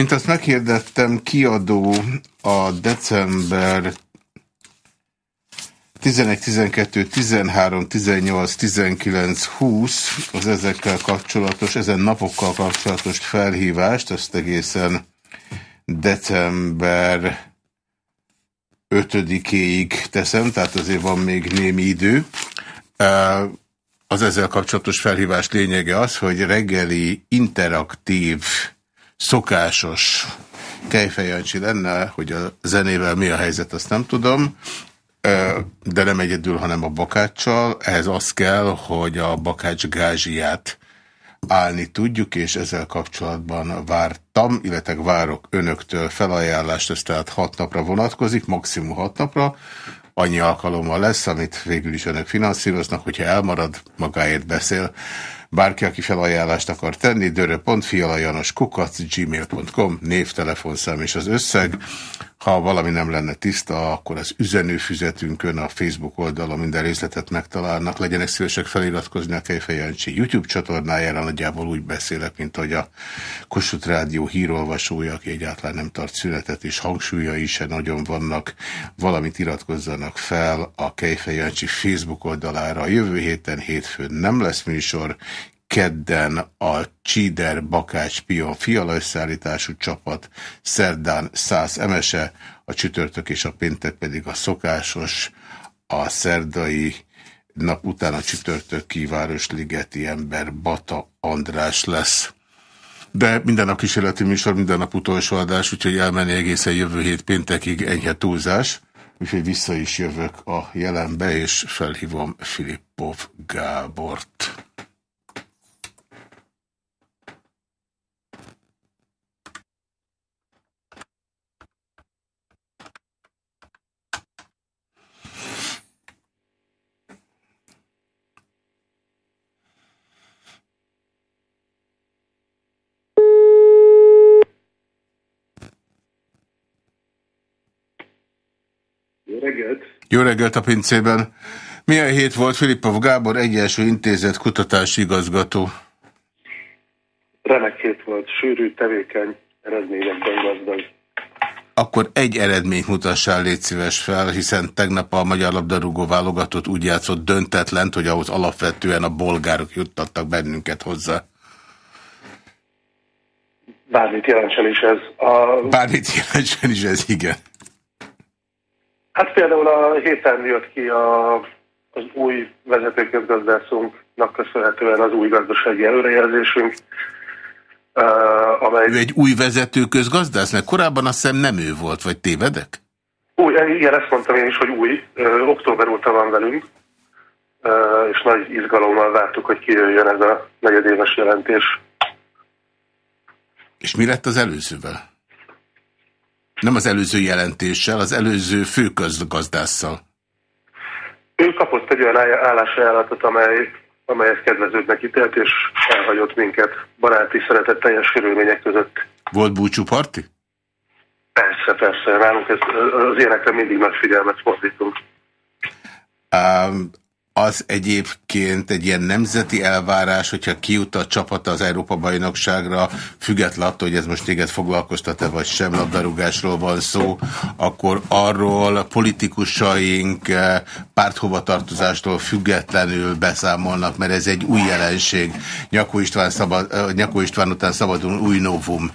Mint azt meghirdettem, kiadó a december 11, 12, 13, 18, 19, 20 az ezekkel kapcsolatos, ezen napokkal kapcsolatos felhívást, ezt egészen december 5-éig teszem, tehát azért van még némi idő. Az ezzel kapcsolatos felhívás lényege az, hogy reggeli interaktív, szokásos kejfejancsi lenne, hogy a zenével mi a helyzet, azt nem tudom, de nem egyedül, hanem a bakáccsal. Ehhez az kell, hogy a bakács gázsiát állni tudjuk, és ezzel kapcsolatban vártam, illetve várok önöktől felajánlást, ez tehát hat napra vonatkozik, maximum hat napra, annyi alkalommal lesz, amit végül is önök finanszíroznak, hogyha elmarad, magáért beszél. Bárki, aki felajánlást akar tenni, dörö.fialajanoskukac, gmail.com, név, telefonszám és az összeg. Ha valami nem lenne tiszta, akkor az üzenőfüzetünkön a Facebook oldalon minden részletet megtalálnak. Legyenek szívesek feliratkozni a Kejfej YouTube csatornájára, nagyjából úgy beszélek, mint hogy a Kossuth Rádió hírolvasója, aki egyáltalán nem tart szünetet, és hangsúlyai se nagyon vannak. Valamit iratkozzanak fel a Kejfej Facebook oldalára. Jövő héten hétfőn nem lesz műsor, kedden a Csider Bakács Pion fiala összeállítású csapat, szerdán száz emese, a csütörtök és a péntek pedig a szokásos, a szerdai nap után a csütörtöki Városligeti ember Bata András lesz. De minden nap kísérleti műsor, minden nap utolsó adás, úgyhogy elmenni egészen jövő hét péntekig enyhe túlzás. Úgyhogy vissza is jövök a jelenbe, és felhívom Filippov Gábort. Reggelt! Jó reggelt a pincében! Milyen hét volt Filippov Gábor, Egyensú Intézet kutatási igazgató? Remek hét volt, sűrű, tevékeny, eredményekben gazdag. Akkor egy eredményt mutassál, légy szíves fel, hiszen tegnap a Magyar Labdarúgó válogatott úgy játszott döntetlent, hogy ahhoz alapvetően a bolgárok juttattak bennünket hozzá. Bármit jelentsen is ez. A... Bármit jelentsen is ez, igen. Hát például a héten jött ki a, az új vezetőközgazdászunknak köszönhetően az új gazdasági előrejelzésünk, amely... Ő egy új vezetőközgazdász? Mert korábban azt hiszem nem ő volt, vagy tévedek? Új, igen, ezt mondtam én is, hogy új. Október óta van velünk, és nagy izgalommal vártuk, hogy kijöjjön ez a negyedéves jelentés. És mi lett az előzővel? Nem az előző jelentéssel, az előző főközgazdásszal. Ő kapott egy olyan állásajánlatot, amely, amelyet kedvezőbbnek ítélt, és elhagyott minket baráti, szeretetteljes körülmények között. Volt búcsúparti? Persze, persze. Nálunk ez, az ilyenekre mindig nagy figyelmet fordítunk. Um, az egyébként egy ilyen nemzeti elvárás, hogyha kijut a csapata az Európa-bajnokságra, független attól, hogy ez most téged foglalkoztat-e vagy sem, labdarúgásról van szó, akkor arról politikusaink eh, párthovatartozástól függetlenül beszámolnak, mert ez egy új jelenség. Nyakó István, szabad, eh, Nyakó István után szabadul új novum.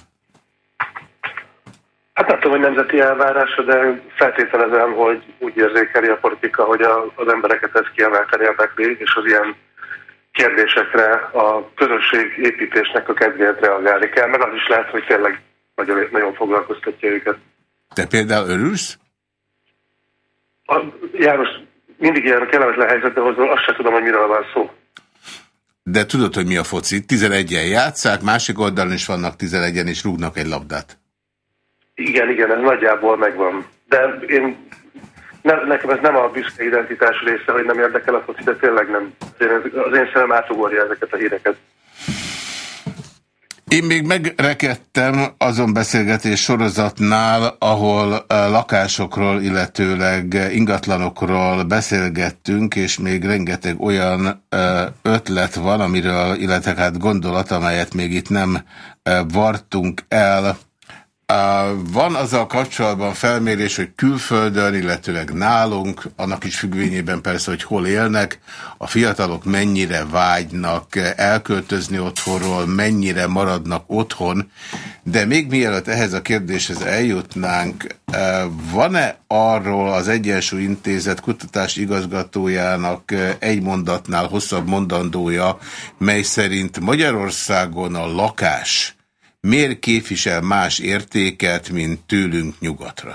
Hát nem tudom, hogy nemzeti elvárása, de feltételezem, hogy úgy érzékeli a politika, hogy a, az embereket ez kiemelten érdekli, és az ilyen kérdésekre a közösség építésnek a kedvéért reagálni kell, meg az is lehet, hogy tényleg nagyon, nagyon foglalkoztatja őket. Te például örülsz? A, János, mindig ilyen kellemetlen helyzetbe hozol, azt sem tudom, hogy miről van szó. De tudod, hogy mi a foci? 11-en játszák, másik oldalon is vannak 11-en, és rúgnak egy labdát. Igen, igen, ez nagyjából megvan. De én, ne, nekem ez nem a büszke identitás része, hogy nem érdekel a foci, de tényleg nem. Az én szemem átugorja ezeket a híreket. Én még megrekedtem azon beszélgetés sorozatnál, ahol lakásokról, illetőleg ingatlanokról beszélgettünk, és még rengeteg olyan ötlet van, amiről, illetve hát gondolat, amelyet még itt nem vartunk el, Van azzal kapcsolatban felmérés, hogy külföldön, illetőleg nálunk, annak is függvényében persze, hogy hol élnek, a fiatalok mennyire vágynak elköltözni otthonról, mennyire maradnak otthon, de még mielőtt ehhez a kérdéshez eljutnánk, van-e arról az Egyensúly Intézet kutatás igazgatójának egy mondatnál hosszabb mondandója, mely szerint Magyarországon a lakás miért képvisel más értéket, mint tőlünk nyugatra?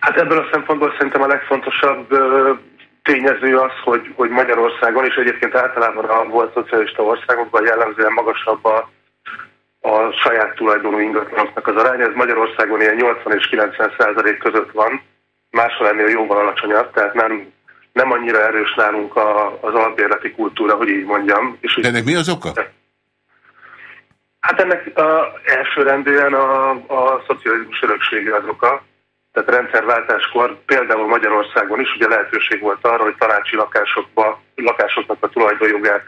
Hát ebből a szempontból szerintem a legfontosabb tényező az, hogy, hogy Magyarországon, és egyébként általában a volt szocialista országokban jellemzően magasabb a, a saját tulajdonú ingatlanoknak az aránya. Ez Magyarországon ilyen 80 és 90 százalék között van, máshol ennél jóval alacsonyabb, tehát nem, nem annyira erős nálunk a, az albérleti kultúra, hogy így mondjam. És De ennek mi az oka? Hát ennek a, elsőrendűen a, a szocializmus öröksége az oka. Tehát rendszerváltáskor például Magyarországon is ugye lehetőség volt arra, hogy tanácsi lakásokba, lakásoknak a tulajdonjogát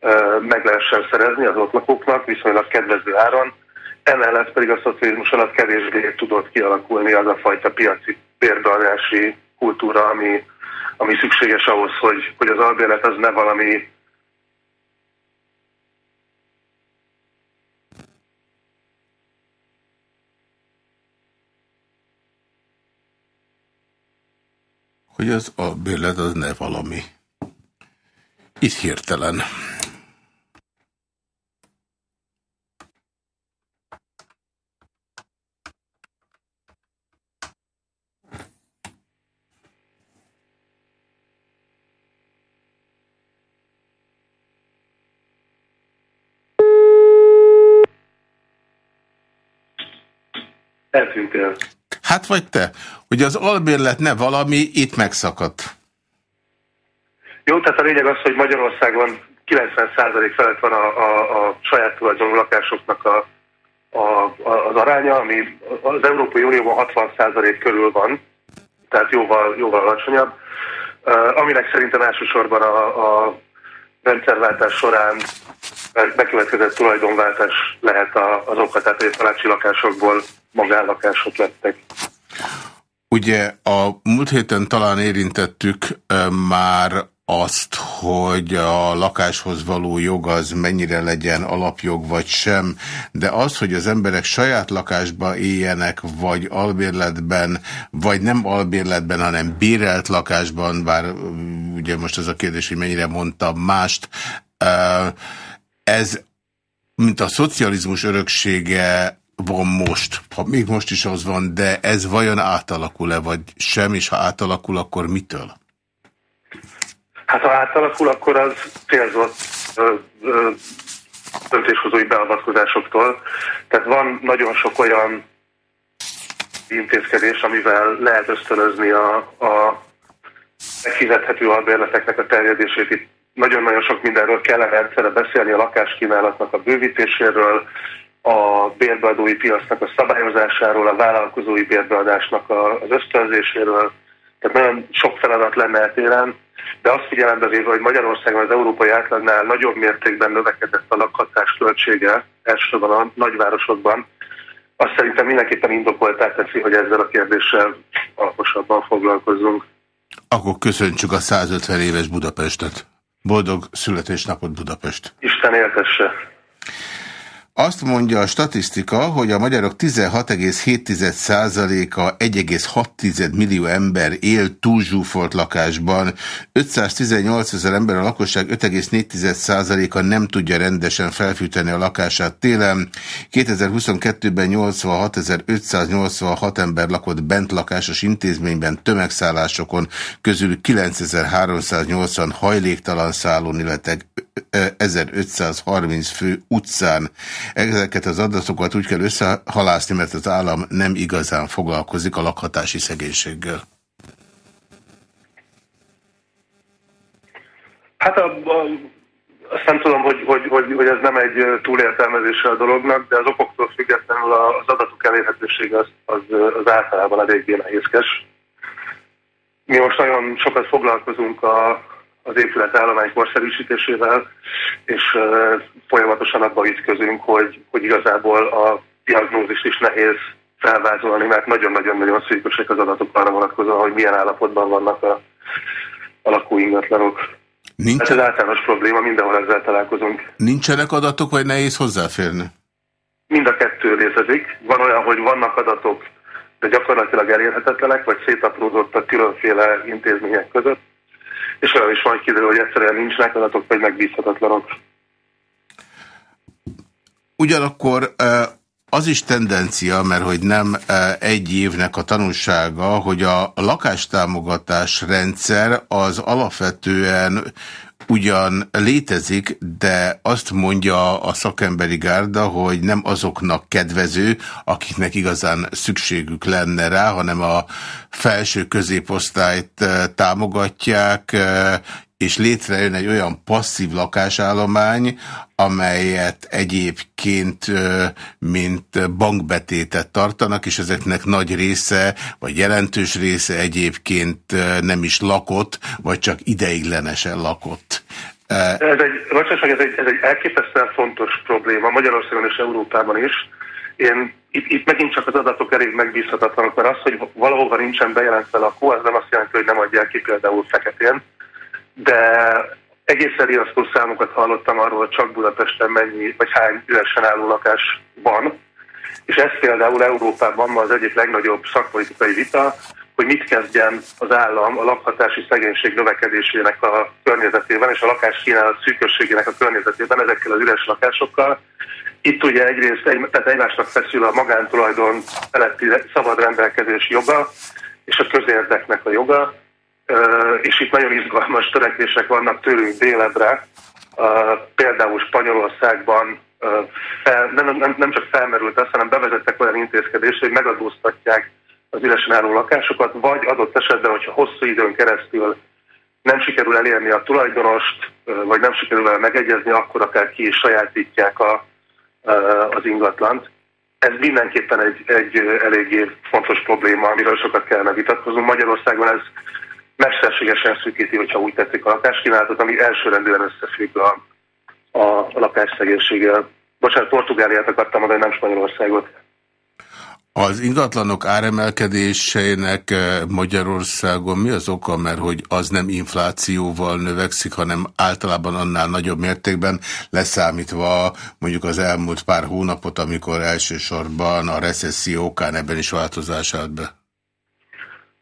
e, meg lehessen szerezni az ott lakóknak viszonylag kedvező áron. Emellett pedig a szocializmus alatt kevésbé tudott kialakulni az a fajta piaci bérbeadási kultúra, ami, ami szükséges ahhoz, hogy, hogy az albérlet az ne valami hogy az a bérlet az ne valami. Itt hirtelen. Eltűntél. Hát vagy te, hogy az albérlet ne valami, itt megszakadt. Jó, tehát a lényeg az, hogy Magyarországon 90% felett van a, a, a saját tulajdonú lakásoknak a, a, az aránya, ami az Európai Unióban 60% körül van, tehát jóval, jóval alacsonyabb, aminek szerintem elsősorban a, a rendszerváltás során bekövetkezett tulajdonváltás lehet az oka, tehát hogy tanácsi lakásokból magánlakások lettek. Ugye a múlt héten talán érintettük már azt, hogy a lakáshoz való jog az mennyire legyen alapjog vagy sem, de az, hogy az emberek saját lakásba éljenek, vagy albérletben, vagy nem albérletben, hanem bérelt lakásban, bár ugye most az a kérdés, hogy mennyire mondtam mást, ez, mint a szocializmus öröksége van most, ha még most is az van, de ez vajon átalakul-e, vagy sem, és ha átalakul, akkor mitől? Hát ha átalakul, akkor az célzott ö, ö, döntéshozói beavatkozásoktól. Tehát van nagyon sok olyan intézkedés, amivel lehet ösztönözni a, a megfizethető albérleteknek a terjedését. Itt nagyon-nagyon sok mindenről kellene egyszerre beszélni, a lakáskínálatnak a bővítéséről, a bérbeadói piacnak a szabályozásáról, a vállalkozói bérbeadásnak az ösztönzéséről, tehát nagyon sok feladat lenne eltéren, de azt figyelembe véve, hogy Magyarországon az európai átlagnál nagyobb mértékben növekedett a lakhatás költsége, elsősorban a nagyvárosokban, azt szerintem mindenképpen indokoltá teszi, hogy ezzel a kérdéssel alaposabban foglalkozzunk. Akkor köszöntsük a 150 éves Budapestet. Boldog születésnapot Budapest! Isten éltesse! Azt mondja a statisztika, hogy a magyarok 16,7%-a 1,6 millió ember él túlzsúfolt lakásban, 518 ezer ember a lakosság 5,4%-a nem tudja rendesen felfűteni a lakását télen. 2022-ben 86.586 ember lakott bent lakásos intézményben tömegszállásokon, közül 9380 hajléktalan szállón, illetve 1530 fő utcán. Ezeket az adatokat úgy kell összehalászni, mert az állam nem igazán foglalkozik a lakhatási szegénységgel. Hát a, a, azt nem tudom, hogy, hogy, hogy, hogy ez nem egy túlértelmezése a dolognak, de az okoktól függetlenül az adatok elérhetősége az, az, az általában eléggé nehézkes. Mi most nagyon sokat foglalkozunk a, az épületállomány korszerűsítésével, és folyamatosan abba ütközünk, hogy, hogy igazából a diagnózis is nehéz felvázolni, mert nagyon-nagyon-nagyon szűkösek az adatok arra vonatkozóan, hogy milyen állapotban vannak a, a lakóingatlanok. Nincs... Ez az általános probléma, mindenhol ezzel találkozunk. Nincsenek adatok, vagy nehéz hozzáférni? Mind a kettő létezik. Van olyan, hogy vannak adatok, de gyakorlatilag elérhetetlenek, vagy szétaprózottak különféle intézmények között. És olyan is van, kiderül, hogy egyszerűen nincsenek adatok, vagy megbízhatatlanok. Ugyanakkor az is tendencia, mert hogy nem egy évnek a tanulsága, hogy a lakástámogatás rendszer az alapvetően ugyan létezik, de azt mondja a szakemberi gárda, hogy nem azoknak kedvező, akiknek igazán szükségük lenne rá, hanem a felső középosztályt támogatják, és létrejön egy olyan passzív lakásállomány, amelyet egyébként mint bankbetétet tartanak, és ezeknek nagy része, vagy jelentős része egyébként nem is lakott, vagy csak ideiglenesen lakott. Ez egy, ez egy, ez egy elképesztően fontos probléma Magyarországon és Európában is. Én itt, itt megint csak az adatok elég megbízhatatlanok, mert az, hogy valahova nincsen bejelentve lakó, az nem azt jelenti, hogy nem adják ki például feketén de egészen riasztó számokat hallottam arról, hogy csak Budapesten mennyi, vagy hány üresen álló lakás van. És ez például Európában ma az egyik legnagyobb szakpolitikai vita, hogy mit kezdjen az állam a lakhatási szegénység növekedésének a környezetében és a lakáskínálat szűkösségének a környezetében ezekkel az üres lakásokkal. Itt ugye egyrészt egy, tehát egymásnak feszül a magántulajdon feletti szabad rendelkezés joga és a közérdeknek a joga, és itt nagyon izgalmas törekvések vannak tőlünk délebre. Például Spanyolországban fel, nem, nem, nem csak felmerült az, hanem bevezettek olyan intézkedést, hogy megadóztatják az üresen álló lakásokat, vagy adott esetben, hogyha hosszú időn keresztül nem sikerül elérni a tulajdonost, vagy nem sikerül el megegyezni, akkor akár ki is sajátítják a, az ingatlant. Ez mindenképpen egy, egy eléggé fontos probléma, amiről sokat kellene vitatkoznunk. Magyarországon ez mesterségesen szűkíti, hogyha úgy tetszik a lakáskínálatot, ami elsőrendűen összefügg a, a, lakásszegénységgel. Bocsánat, Portugáliát akartam mondani, nem Spanyolországot. Az ingatlanok áremelkedésének eh, Magyarországon mi az oka, mert hogy az nem inflációval növekszik, hanem általában annál nagyobb mértékben leszámítva mondjuk az elmúlt pár hónapot, amikor elsősorban a recesszió okán ebben is változás állt be?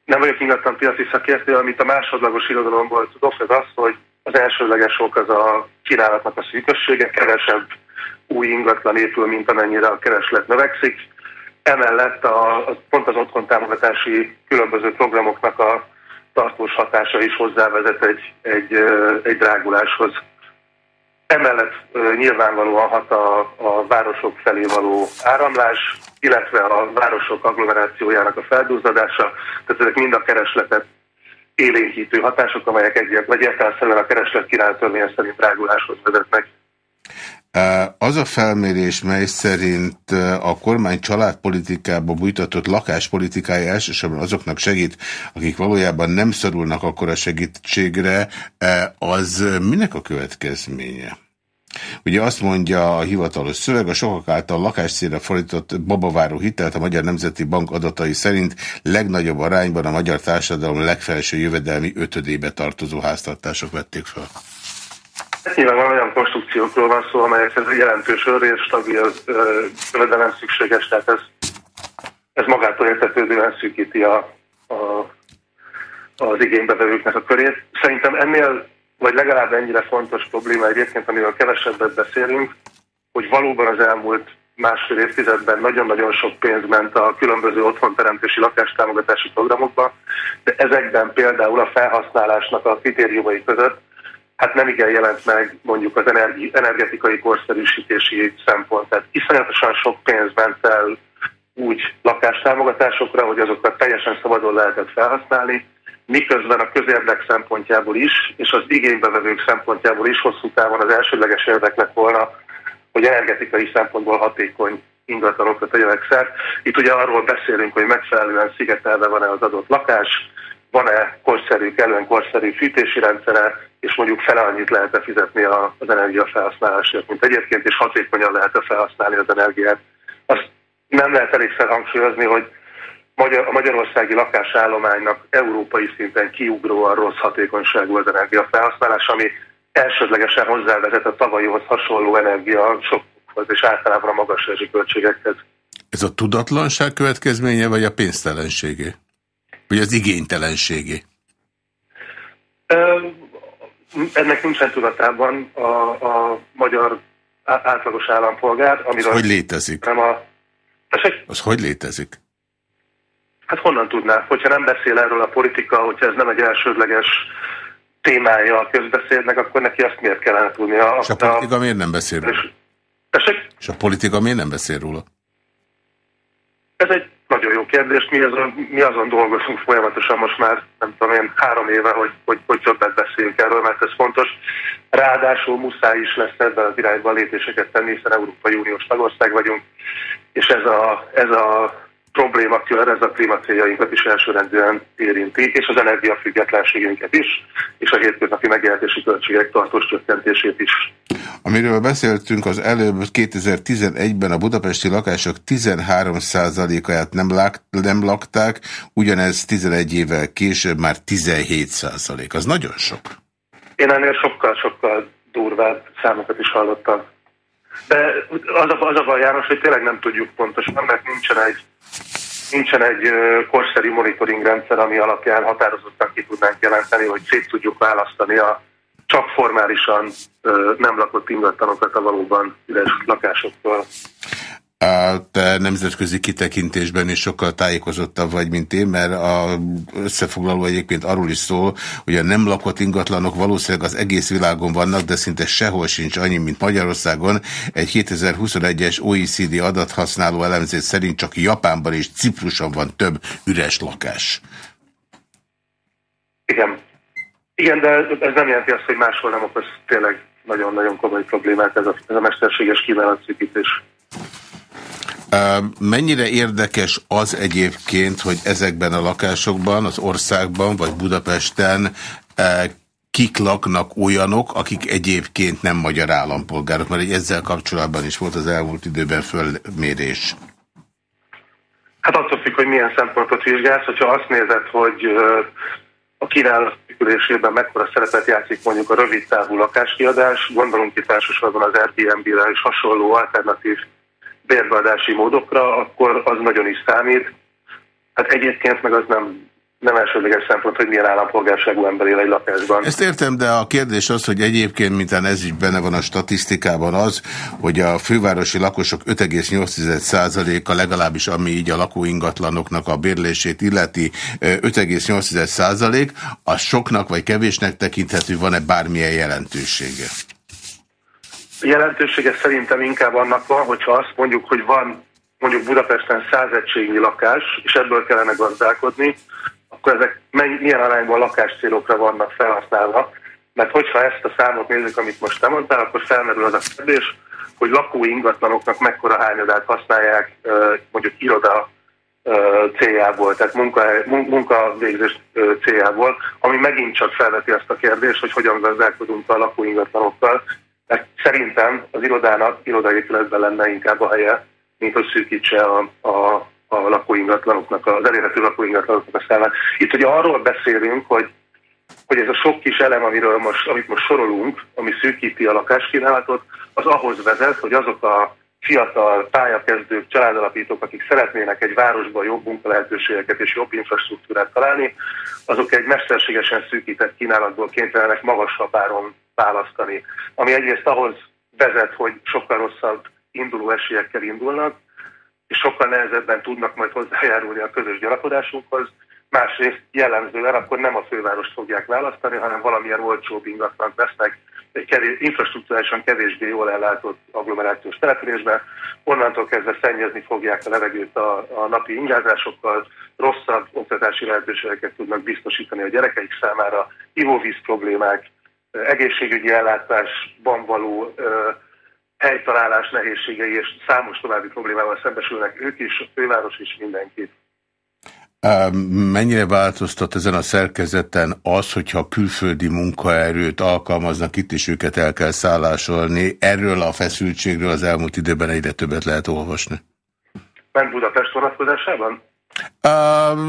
Nem vagyok ingatlan piaci szakértő, amit a másodlagos irodalomból tudok, az az, hogy az elsőleges ok az a kínálatnak a szűkössége, kevesebb új ingatlan épül, mint amennyire a kereslet növekszik. Emellett a, a, pont az otthon támogatási különböző programoknak a tartós hatása is hozzávezet egy, egy, egy dráguláshoz. Emellett nyilvánvalóan hat a, a városok felé való áramlás, illetve a városok agglomerációjának a feldúzadása, tehát ezek mind a keresletet élénkítő hatások, amelyek egyet, vagy értelemszerűen a kereslet királytörvénye szerint dráguláshoz vezetnek. Az a felmérés, mely szerint a kormány családpolitikába bújtatott lakáspolitikája elsősorban azoknak segít, akik valójában nem szorulnak akkor a segítségre, az minek a következménye? Ugye azt mondja a hivatalos szöveg, a sokak által lakásszínre fordított babaváró hitelt a Magyar Nemzeti Bank adatai szerint legnagyobb arányban a magyar társadalom legfelső jövedelmi ötödébe tartozó háztartások vették fel. Nyilván olyan konstrukciókról van szó, amelyekhez jelentős örés, stabil jövedelem szükséges, tehát ez, ez magától értetődően szűkíti a, a, az igénybevevőknek a körét. Szerintem ennél vagy legalább ennyire fontos probléma egyébként, amiről kevesebbet beszélünk, hogy valóban az elmúlt másfél évtizedben nagyon-nagyon sok pénz ment a különböző otthonteremtési lakástámogatási programokba, de ezekben például a felhasználásnak a kritériumai között hát nem igen jelent meg mondjuk az energi, energetikai korszerűsítési szempont. Tehát iszonyatosan sok pénz ment el úgy lakástámogatásokra, hogy azokat teljesen szabadon lehetett felhasználni, miközben a közérdek szempontjából is, és az igénybevevők szempontjából is hosszú távon az elsődleges érdek lett volna, hogy energetikai szempontból hatékony ingatlanokra tegyenek szert. Itt ugye arról beszélünk, hogy megfelelően szigetelve van-e az adott lakás, van-e korszerű, kellően korszerű fűtési rendszere, és mondjuk fele annyit lehet-e fizetni az energiafelhasználásért, mint egyébként, és hatékonyan lehet-e felhasználni az energiát. Azt nem lehet elég hangsúlyozni, hogy a magyarországi lakásállománynak európai szinten kiugróan rossz hatékonyságú az energiafelhasználás, ami elsődlegesen hozzávezet a tavalyihoz hasonló energia sokhoz és általában a magas költségekhez. Ez a tudatlanság következménye, vagy a pénztelenségé? Vagy az igénytelenségé? Ennek nincsen tudatában a, a magyar átlagos állampolgár. Amiről hogy létezik? Nem a... Az hogy létezik? Hát honnan tudná? Hogyha nem beszél erről a politika, hogyha ez nem egy elsődleges témája a közbeszédnek, akkor neki azt miért kellene tudnia? És a politika a... miért nem beszél róla? És, és a politika miért nem beszél róla? Ez egy nagyon jó kérdés. Mi azon, mi azon dolgozunk folyamatosan most már, nem tudom én, három éve, hogy, hogy, hogy többet beszéljünk erről, mert ez fontos. Ráadásul muszáj is lesz ebben az irányban lépéseket tenni, hiszen Európai Uniós tagország vagyunk, és ez a, ez a problémakör, ez a klímacéljainkat is elsőrendűen érinti, és az energiafüggetlenségünket is, és a hétköznapi megélhetési költségek tartós csökkentését is. Amiről beszéltünk az előbb 2011-ben a budapesti lakások 13%-át nem, nem lakták, ugyanez 11 évvel később már 17%. Az nagyon sok. Én ennél sokkal-sokkal durvább számokat is hallottam. De az a, az a baj, János, hogy tényleg nem tudjuk pontosan, mert nincsen egy nincsen egy korszerű monitoring rendszer, ami alapján határozottan ki tudnánk jelenteni, hogy szét tudjuk választani a csak formálisan nem lakott ingatlanokat a valóban üres lakásoktól. Te nemzetközi kitekintésben is sokkal tájékozottabb vagy, mint én, mert a összefoglaló egyébként arról is szól, hogy a nem lakott ingatlanok valószínűleg az egész világon vannak, de szinte sehol sincs annyi, mint Magyarországon. Egy 2021-es OECD adathasználó elemzés szerint csak Japánban és Cipruson van több üres lakás. Igen. Igen, de ez nem jelenti azt, hogy máshol nem okoz tényleg nagyon-nagyon komoly problémát ez a, ez a mesterséges kíválatszűkítés. Mennyire érdekes az egyébként, hogy ezekben a lakásokban, az országban vagy Budapesten kik laknak olyanok, akik egyébként nem magyar állampolgárok, mert ezzel kapcsolatban is volt az elmúlt időben fölmérés. Hát attól függ, hogy milyen szempontot vizsgálsz, hogyha azt nézed, hogy a kínálat működésében mekkora szerepet játszik mondjuk a rövid távú lakáskiadás, gondolunk itt elsősorban az Airbnb-re és hasonló alternatív bérbeadási módokra, akkor az nagyon is számít. Hát egyébként meg az nem, nem elsődleges szempont, hogy milyen állampolgárságú ember él egy lakásban. Ezt értem, de a kérdés az, hogy egyébként, mintán ez is benne van a statisztikában az, hogy a fővárosi lakosok 5,8%-a legalábbis, ami így a lakóingatlanoknak a bérlését illeti, 5,8%, az soknak vagy kevésnek tekinthető, van-e bármilyen jelentősége? Jelentősége szerintem inkább annak van, hogyha azt mondjuk, hogy van mondjuk Budapesten száz egységnyi lakás, és ebből kellene gazdálkodni, akkor ezek milyen arányban lakáscélokra vannak felhasználva. Mert hogyha ezt a számot nézzük, amit most te mondtál, akkor felmerül az a kérdés, hogy lakói ingatlanoknak mekkora hányadát használják mondjuk iroda céljából, tehát munka, munkavégzés céljából, ami megint csak felveti azt a kérdést, hogy hogyan gazdálkodunk a lakóingatlanokkal, mert szerintem az irodának irodaépületben lenne inkább a helye, mint hogy szűkítse a, a, a lakóingatlanoknak, az elérhető lakóingatlanoknak a számát. Itt ugye arról beszélünk, hogy, hogy ez a sok kis elem, amiről most, amit most sorolunk, ami szűkíti a lakáskínálatot, az ahhoz vezet, hogy azok a fiatal pályakezdők, családalapítók, akik szeretnének egy városban jobb munkalehetőségeket és jobb infrastruktúrát találni, azok egy mesterségesen szűkített kínálatból kénytelenek magasabb áron választani. Ami egyrészt ahhoz vezet, hogy sokkal rosszabb induló esélyekkel indulnak, és sokkal nehezebben tudnak majd hozzájárulni a közös gyarapodásunkhoz, másrészt jellemzően akkor nem a fővárost fogják választani, hanem valamilyen olcsóbb ingatlan vesznek egy kevés, infrastruktúrálisan kevésbé jól ellátott agglomerációs településben. Onnantól kezdve szennyezni fogják a levegőt a, a napi ingázásokkal, rosszabb oktatási lehetőségeket tudnak biztosítani a gyerekeik számára, ivóvíz problémák, egészségügyi ellátásban való helytalálás nehézségei és számos további problémával szembesülnek ők is, a főváros is, mindenki. Mennyire változtat ezen a szerkezeten az, hogyha külföldi munkaerőt alkalmaznak itt, és őket el kell szállásolni? Erről a feszültségről az elmúlt időben egyre többet lehet olvasni. Nem Budapest vonatkozásában? Uh,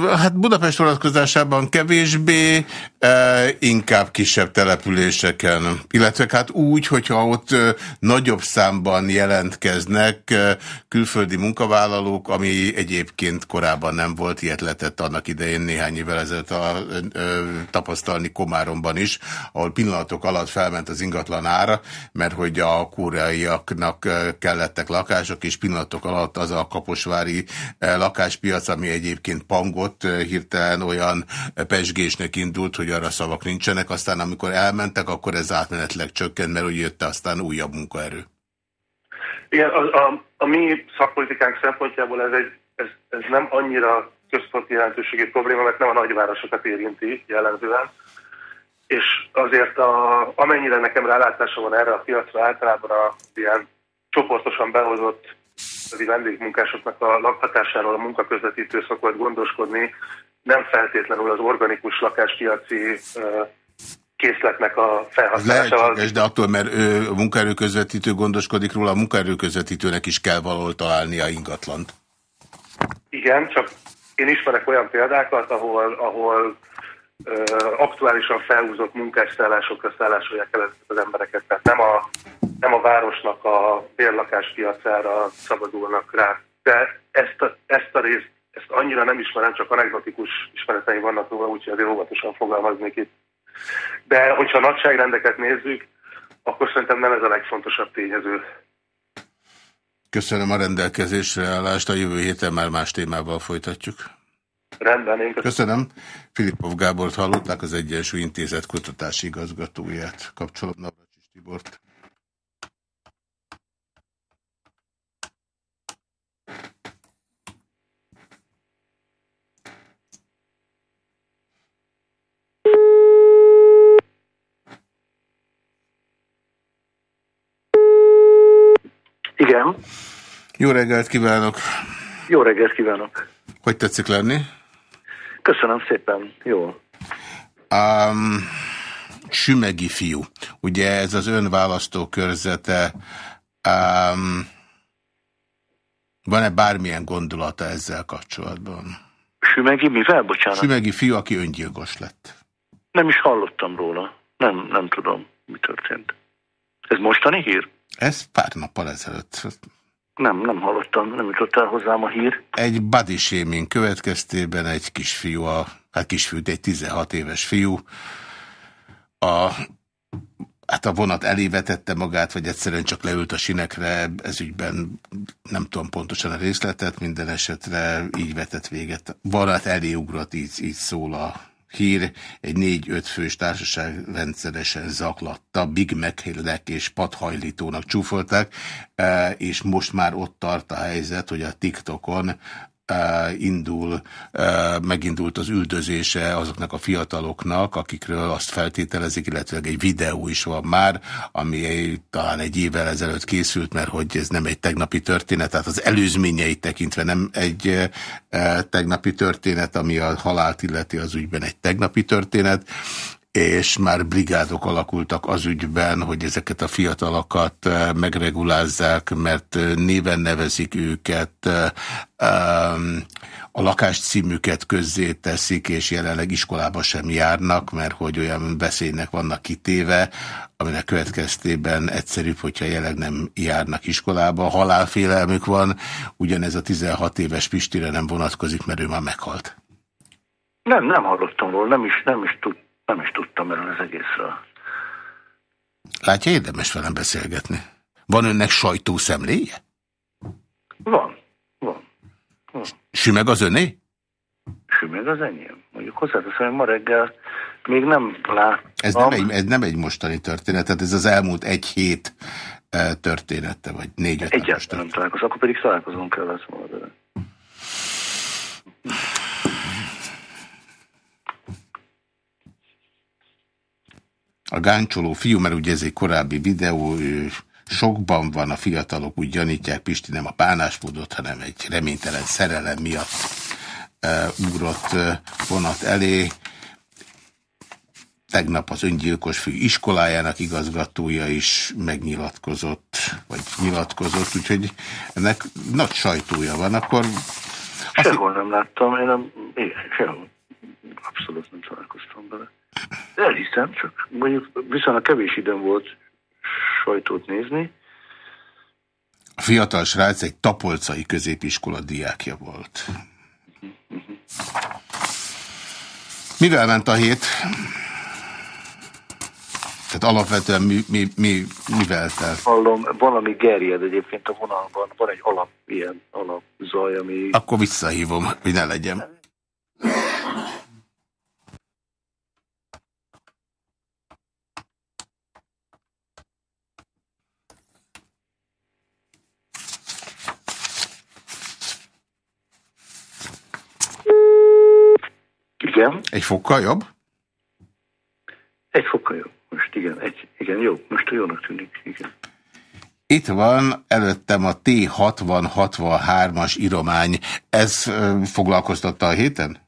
hát Budapest vonatkozásában kevésbé, uh, inkább kisebb településeken, illetve hát úgy, hogyha ott uh, nagyobb számban jelentkeznek külföldi munkavállalók, ami egyébként korábban nem volt, ilyet lehetett annak idején néhány évvel ezelőtt a, tapasztalni Komáromban is, ahol pillanatok alatt felment az ingatlan ára, mert hogy a koreaiaknak kellettek lakások, és pillanatok alatt az a kaposvári lakáspiac, ami egyébként pangot hirtelen olyan pesgésnek indult, hogy arra szavak nincsenek, aztán amikor elmentek, akkor ez átmenetleg csökkent, mert úgy jött aztán újabb munkaerő. Igen, a, a, a mi szakpolitikánk szempontjából ez, egy, ez, ez nem annyira központi jelentőségi probléma, mert nem a nagyvárosokat érinti jellemzően, és azért a, amennyire nekem rálátása van erre a piacra, általában a ilyen csoportosan behozott vendégmunkásoknak a lakhatásáról a munkaközvetítő szokott gondoskodni, nem feltétlenül az organikus lakáspiaci készletnek a felhasználásával. Lehetséges, de attól, mert ő, a munkaerőközvetítő gondoskodik róla, a munkaerőközvetítőnek is kell valahol találnia ingatlant. Igen, csak én ismerek olyan példákat, ahol, ahol aktuálisan felhúzott munkásszállásokra szállásolják el az embereket. Tehát nem a nem a városnak a bérlakáspiacára szabadulnak rá. De ezt a, ezt a részt, ezt annyira nem ismerem, csak anekdotikus ismereteim vannak róla, úgyhogy azért óvatosan fogalmaznék itt. De hogyha a nagyságrendeket nézzük, akkor szerintem nem ez a legfontosabb tényező. Köszönöm a rendelkezésre állást, a jövő héten már más témával folytatjuk. Rendben, én köszönöm. köszönöm. Filipov Gábort hallották, az Egyensúly Intézet kutatási igazgatóját. Kapcsolatban Navracsis Tibort. Igen. Jó reggelt kívánok! Jó reggelt kívánok! Hogy tetszik lenni? Köszönöm szépen, jó. Um, sümegi fiú. Ugye ez az ön választókörzete. Um, Van-e bármilyen gondolata ezzel kapcsolatban? Sümegi mivel, bocsánat? Sümegi fiú, aki öngyilkos lett. Nem is hallottam róla. Nem, nem tudom, mi történt. Ez mostani hír? Ez pár nappal ezelőtt. Nem, nem hallottam, nem jutott el hozzám a hír. Egy body shaming következtében egy kisfiú, a, hát kisfiú, egy 16 éves fiú, a, hát a vonat elévetette magát, vagy egyszerűen csak leült a sinekre, ez ügyben nem tudom pontosan a részletet, minden esetre így vetett véget. Vonat elé ugrott, így, így szól a hír egy négy-öt fős társaság rendszeresen zaklatta, Big mac és padhajlítónak csúfolták, e, és most már ott tart a helyzet, hogy a TikTokon indul, megindult az üldözése azoknak a fiataloknak, akikről azt feltételezik, illetve egy videó is van már, ami talán egy évvel ezelőtt készült, mert hogy ez nem egy tegnapi történet, tehát az előzményeit tekintve nem egy tegnapi történet, ami a halált illeti az ügyben egy tegnapi történet, és már brigádok alakultak az ügyben, hogy ezeket a fiatalokat eh, megregulázzák, mert eh, néven nevezik őket, eh, a lakáscímüket közzé teszik, és jelenleg iskolába sem járnak, mert hogy olyan beszédnek vannak kitéve, aminek következtében egyszerűbb, hogyha jelenleg nem járnak iskolába. Halálfélelmük van, ugyanez a 16 éves Pistire nem vonatkozik, mert ő már meghalt. Nem, nem hallottam róla, nem is, nem is tudtam nem is tudtam erről az egészről. Látja, érdemes velem beszélgetni. Van önnek sajtószemléje? Van, van. van. Sümeg az öné? Sümeg az enyém. Mondjuk hozzáteszem, hogy ma reggel még nem láttam. Ez nem egy, ez nem egy mostani történet, tehát ez az elmúlt egy hét eh, története, vagy négy-öt Egyáltalán nem találkozom, akkor pedig találkozunk kell lesz volna. A gáncsoló fiú, mert ugye ez egy korábbi videó, ő sokban van, a fiatalok úgy gyanítják Pisti nem a bánásmódot, hanem egy reménytelen szerelem miatt ugrott vonat elé. Tegnap az öngyilkos fő iskolájának igazgatója is megnyilatkozott, vagy nyilatkozott, úgyhogy ennek nagy sajtója van. Akkor Sehol nem láttam, én nem, igen, sehol. Abszolút nem találkoztam bele. Elhiszem, csak mondjuk viszont a kevés időm volt sajtót nézni. A fiatal srác egy tapolcai középiskola diákja volt. Mivel ment a hét? Tehát alapvetően mi, mi, mi, mivel telt? Hallom, valami gerjed egyébként a vonalban, van egy alap, ilyen alapzaj, ami... Akkor visszahívom, hogy ne legyen. Igen. Egy fokkal jobb? Egy fokkal jobb. Most igen, egy, igen, jó. Most jónak tűnik, igen. Itt van előttem a T6063-as iromány. Ez foglalkoztatta a héten?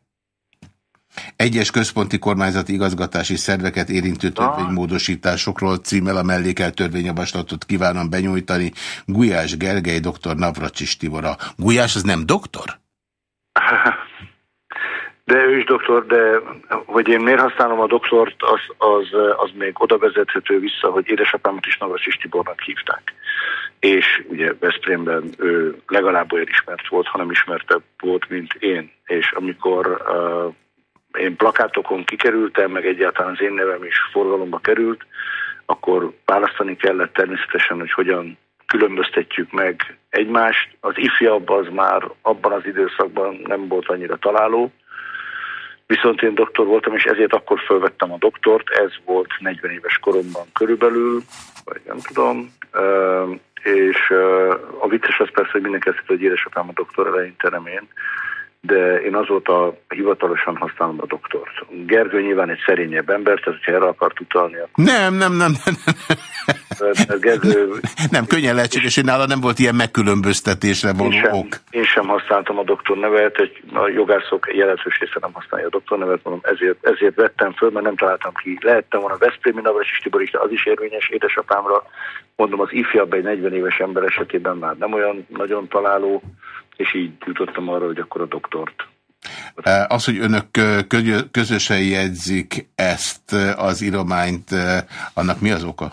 Egyes központi kormányzati igazgatási szerveket érintő törvénymódosításokról címmel a mellékelt törvényjavaslatot kívánom benyújtani. Gulyás Gergely, dr. Navracsis Tibora. Gulyás az nem doktor? De ő is doktor, de hogy én miért használom a doktort, az, az, az még oda vezethető vissza, hogy édesapámat is Navas Tibornak hívták. És ugye Veszprémben ő legalább olyan ismert volt, hanem ismertebb volt, mint én. És amikor uh, én plakátokon kikerültem, meg egyáltalán az én nevem is forgalomba került, akkor választani kellett természetesen, hogy hogyan különböztetjük meg egymást. Az ifjabb az már abban az időszakban nem volt annyira találó, Viszont én doktor voltam, és ezért akkor felvettem a doktort, ez volt 40 éves koromban körülbelül, vagy nem tudom, és a vicces az persze, hogy mindenki azt hogy édesapám a doktor, eleinte nem én, de én azóta hivatalosan használom a doktort. Gergő nyilván egy szerényebb ember, tehát ha erre akart utalni, akkor... Nem, nem, nem, nem. nem. Gergő... Nem, könnyen lehetséges, hogy nála nem volt ilyen megkülönböztetésre való én sem, ok. Én sem használtam a doktor nevet, egy, a jogászok jelentős része nem használja a doktor nevet, mondom, ezért, ezért vettem föl, mert nem találtam ki. Lehettem volna Veszprémi Navras Tibor is, de az is érvényes édesapámra. Mondom, az ifjabb egy 40 éves ember esetében már nem olyan nagyon találó, és így jutottam arra, hogy akkor a doktort. E, az, hogy önök közösen jegyzik ezt az írományt, e, annak mi az oka?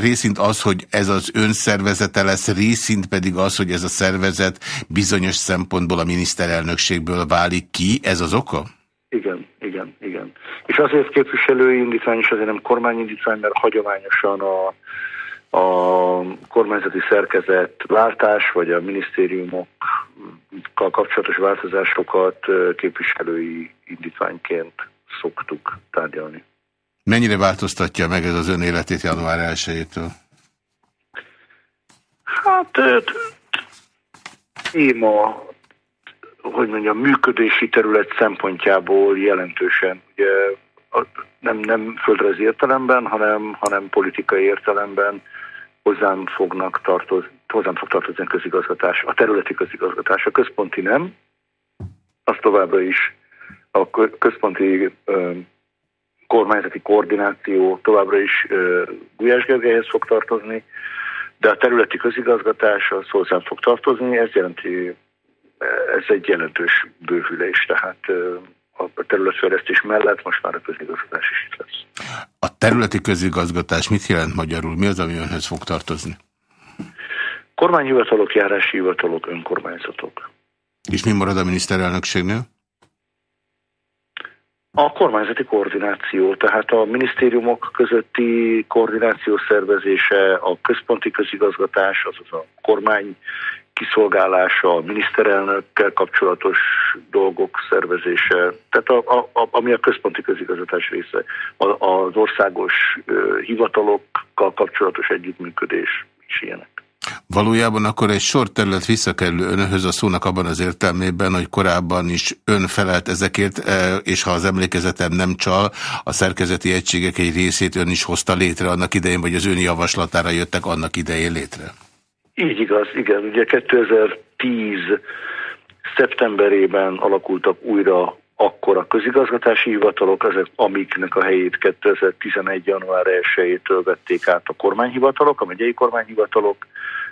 Részint az, hogy ez az önszervezete lesz, részint pedig az, hogy ez a szervezet bizonyos szempontból a miniszterelnökségből válik ki. Ez az oka? Igen, igen, igen. És azért képviselői indítvány is azért nem kormányindítvány, mert hagyományosan a a kormányzati szerkezet váltás, vagy a minisztériumokkal kapcsolatos változásokat képviselői indítványként szoktuk tárgyalni. Mennyire változtatja meg ez az ön életét január 1-től? Hát téma, hogy mondjam, működési terület szempontjából jelentősen. Ugye nem, nem földrajzi értelemben, hanem, hanem politikai értelemben hozzám fognak tartozni, hozzám fog tartozni a közigazgatás, a területi közigazgatás, a központi nem, az továbbra is a központi kormányzati koordináció továbbra is ö, Gulyás Gergelyhez fog tartozni, de a területi közigazgatás az hozzám fog tartozni, ez jelenti, ez egy jelentős bővülés, tehát a területfejlesztés mellett most már a közigazgatás is itt lesz. A területi közigazgatás mit jelent magyarul? Mi az, ami önhöz fog tartozni? Kormányhivatalok, járási hivatalok, önkormányzatok. És mi marad a miniszterelnökségnél? A kormányzati koordináció, tehát a minisztériumok közötti koordináció szervezése, a központi közigazgatás, azaz a kormány kiszolgálása, a miniszterelnökkel kapcsolatos dolgok szervezése, tehát a, a, a, ami a központi közigazgatás része, a, az országos uh, hivatalokkal kapcsolatos együttműködés is ilyenek. Valójában akkor egy sor terület visszakerül önhöz a szónak abban az értelmében, hogy korábban is ön felelt ezekért, és ha az emlékezetem nem csal, a szerkezeti egységek egy részét ön is hozta létre annak idején, vagy az ön javaslatára jöttek annak idején létre. Így igaz, igen. Ugye 2010 Szeptemberében alakultak újra akkor a közigazgatási hivatalok, ezek, amiknek a helyét 2011. január 1-től vették át a kormányhivatalok, a megyei kormányhivatalok,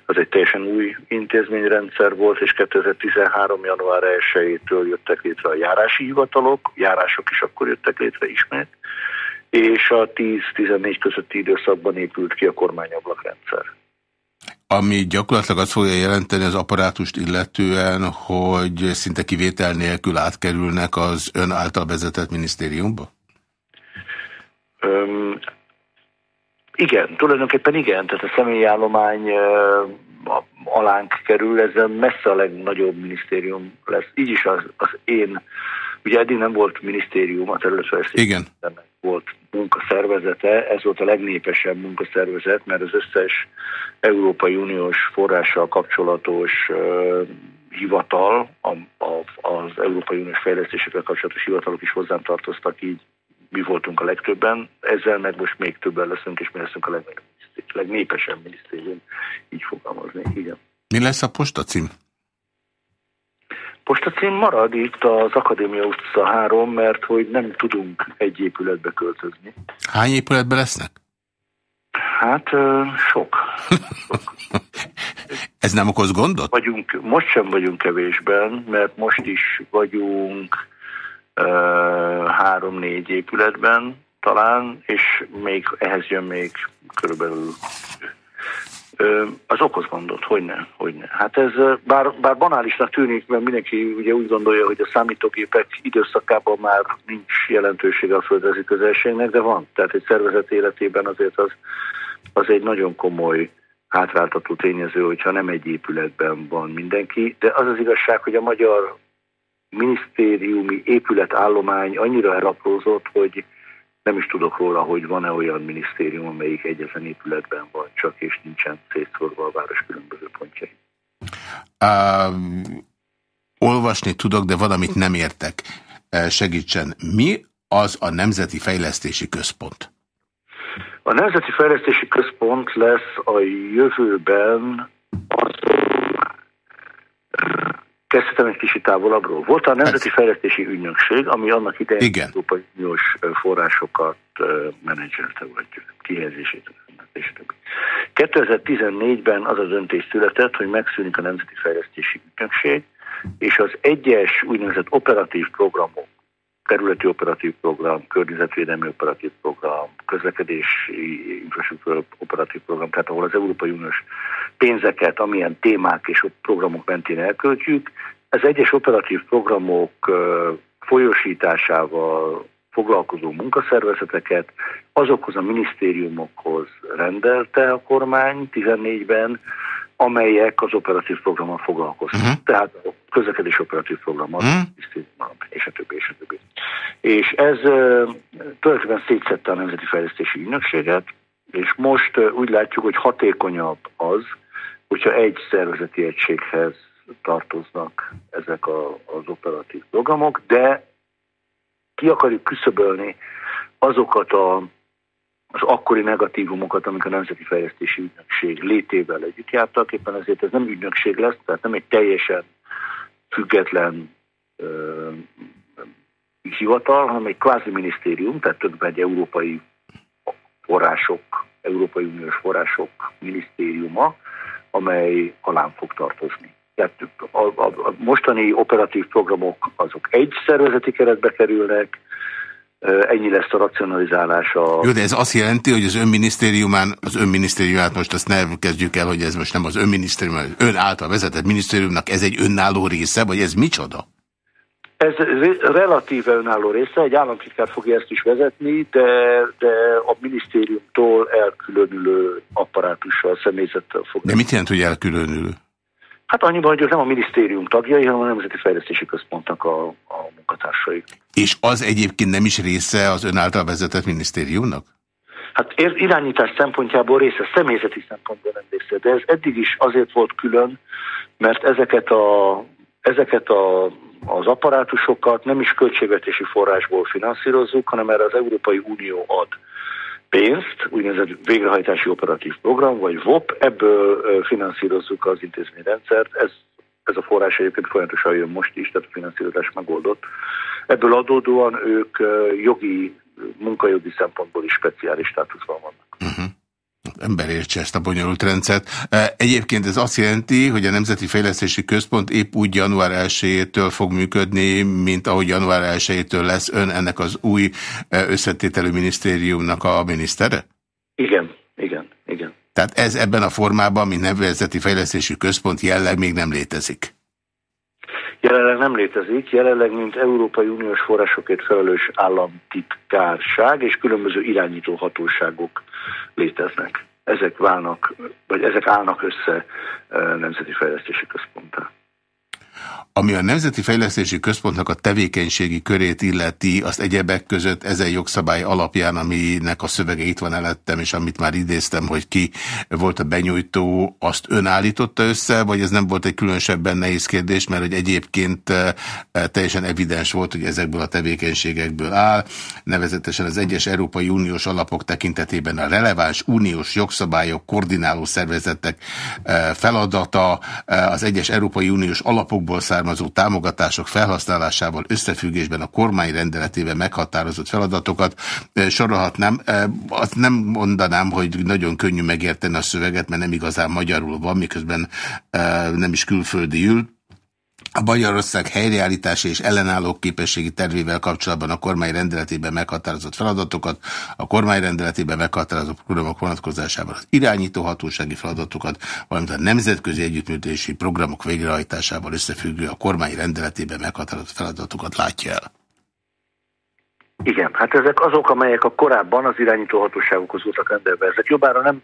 az egy teljesen új intézményrendszer volt, és 2013. január 1-től jöttek létre a járási hivatalok, járások is akkor jöttek létre ismét, és a 10-14 közötti időszakban épült ki a kormányablakrendszer. Ami gyakorlatilag azt fogja jelenteni az apparátust illetően, hogy szinte kivétel nélkül átkerülnek az ön által vezetett minisztériumba? Öm, igen, tulajdonképpen igen, tehát a személyállomány alánk kerül, ez messze a legnagyobb minisztérium lesz. Így is az, az én, ugye eddig nem volt minisztérium, a területfejlesztés Igen. Volt munkaszervezete, ez volt a legnépesebb munkaszervezet, mert az összes Európai Uniós forrással kapcsolatos uh, hivatal, a, a, az Európai Uniós fejlesztésekkel kapcsolatos hivatalok is hozzám tartoztak, így mi voltunk a legtöbben, ezzel meg most még többen leszünk, és mi leszünk a legnépesebb minisztérium, így fogalmazni, igen. Mi lesz a postacím? Postacím marad itt az Akadémia utca 3, mert hogy nem tudunk egy épületbe költözni. Hány épületbe lesznek? Hát sok. sok. Ez nem okoz gondot? Vagyunk, most sem vagyunk kevésben, mert most is vagyunk három-négy épületben talán, és még ehhez jön még körülbelül az okoz gondot, hogy ne, hogy ne. Hát ez bár, bár banálisnak tűnik, mert mindenki ugye úgy gondolja, hogy a számítógépek időszakában már nincs jelentősége a földrezi közelségnek, de van. Tehát egy szervezet életében azért az, az egy nagyon komoly hátráltató tényező, hogyha nem egy épületben van mindenki, de az az igazság, hogy a magyar minisztériumi épületállomány annyira elaprózott, hogy nem is tudok róla, hogy van-e olyan minisztérium, amelyik egyetlen épületben van csak, és nincsen szétszórva a város különböző pontjai. Uh, olvasni tudok, de valamit nem értek. Segítsen. Mi az a Nemzeti Fejlesztési Központ? A Nemzeti Fejlesztési Központ lesz a jövőben az Kezdhetem egy kicsit távolabbról. Volt a Nemzeti Fejlesztési Ügynökség, ami annak idején Igen. Európai Uniós forrásokat menedzselte, vagy kihelyezését. 2014-ben az a döntés született, hogy megszűnik a Nemzeti Fejlesztési Ügynökség, és az egyes úgynevezett operatív programok, területi operatív program, környezetvédelmi operatív program, közlekedési infrastruktúra operatív program, tehát ahol az Európai Uniós pénzeket, amilyen témák és programok mentén elköltjük, ez egyes operatív programok folyosításával foglalkozó munkaszervezeteket azokhoz a minisztériumokhoz rendelte a kormány 14-ben, amelyek az operatív programmal foglalkoztak. Uh-huh. Tehát a közlekedés operatív program, uh-huh. és a többi, és a többi. És ez uh, tulajdonképpen szétszette a Nemzeti Fejlesztési Ügynökséget, és most uh, úgy látjuk, hogy hatékonyabb az, hogyha egy szervezeti egységhez tartoznak ezek a, az operatív programok, de ki akarjuk küszöbölni azokat a, az akkori negatívumokat, amik a Nemzeti Fejlesztési Ügynökség létével együtt jártak, éppen ezért ez nem ügynökség lesz, tehát nem egy teljesen független ö, hivatal, hanem egy kvázi minisztérium, tehát több egy európai források, Európai Uniós források minisztériuma, amely alán fog tartozni. Tehát a, a, a mostani operatív programok azok egy szervezeti keretbe kerülnek, ennyi lesz a racionalizálása. Jó, de ez azt jelenti, hogy az önminisztériumán, az önminisztériumát most azt ne kezdjük el, hogy ez most nem az önminisztérium, az ön által vezetett minisztériumnak ez egy önálló része, vagy ez micsoda? Ez relatíve önálló része, egy államtitkár fogja ezt is vezetni, de, de a minisztériumtól elkülönülő apparátussal, személyzettel fog. De mit jelent, hogy elkülönülő? Hát annyiban, hogy az nem a minisztérium tagjai, hanem a Nemzeti Fejlesztési Központnak a, a munkatársai. És az egyébként nem is része az ön által vezetett minisztériumnak? Hát irányítás szempontjából része, személyzeti szempontból nem része, de ez eddig is azért volt külön, mert ezeket a, ezeket a, az apparátusokat nem is költségvetési forrásból finanszírozzuk, hanem erre az Európai Unió ad pénzt, úgynevezett végrehajtási operatív program, vagy VOP, ebből finanszírozzuk az intézményrendszert, ez ez a forrás egyébként folyamatosan jön most is, tehát a finanszírozás megoldott. Ebből adódóan ők jogi, munkajogi szempontból is speciális státuszban vannak. Uh mhm. -huh ember értse ezt a bonyolult rendszert. Egyébként ez azt jelenti, hogy a Nemzeti Fejlesztési Központ épp úgy január 1-től fog működni, mint ahogy január 1-től lesz ön ennek az új összetételű minisztériumnak a minisztere? Igen, igen, igen. Tehát ez ebben a formában, mint Nemzeti Fejlesztési Központ jelleg még nem létezik? Jelenleg nem létezik, jelenleg mint Európai Uniós forrásokért felelős államtitkárság és különböző irányító hatóságok léteznek. Ezek válnak, vagy ezek állnak össze Nemzeti Fejlesztési Központtá. Ami a Nemzeti Fejlesztési Központnak a tevékenységi körét illeti, azt egyebek között ezen jogszabály alapján, aminek a szövege itt van elettem, és amit már idéztem, hogy ki volt a benyújtó, azt ön állította össze, vagy ez nem volt egy különösebben nehéz kérdés, mert hogy egyébként eh, teljesen evidens volt, hogy ezekből a tevékenységekből áll, nevezetesen az egyes Európai Uniós alapok tekintetében a releváns uniós jogszabályok koordináló szervezetek eh, feladata, eh, az egyes Európai Uniós alapokból származó származó támogatások felhasználásával összefüggésben a kormány rendeletében meghatározott feladatokat sorolhatnám. Azt nem mondanám, hogy nagyon könnyű megérteni a szöveget, mert nem igazán magyarul van, miközben nem is külföldi ül. A Magyarország helyreállítási és ellenálló képességi tervével kapcsolatban a kormány rendeletében meghatározott feladatokat, a kormány rendeletében meghatározott programok vonatkozásában az irányító hatósági feladatokat, valamint a nemzetközi együttműködési programok végrehajtásával összefüggő a kormány rendeletében meghatározott feladatokat látja el. Igen, hát ezek azok, amelyek a korábban az irányító hatóságokhoz voltak rendelve. Ezek jobbára nem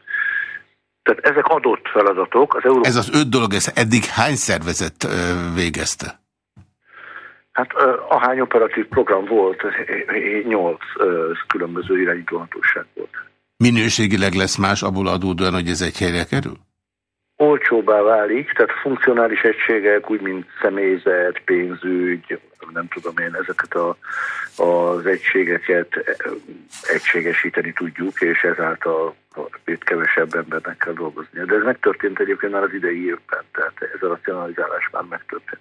tehát ezek adott feladatok. Az Európa... Ez az öt dolog, ez eddig hány szervezet végezte? Hát ahány operatív program volt, nyolc különböző irányítóhatóság volt. Minőségileg lesz más abból adódóan, hogy ez egy helyre kerül? Olcsóbbá válik, tehát funkcionális egységek, úgy mint személyzet, pénzügy, nem tudom én, ezeket a, az egységeket egységesíteni tudjuk, és ezáltal itt kevesebb embernek kell dolgoznia. De ez megtörtént egyébként már az idei évben, tehát ez a racionalizálás már megtörtént.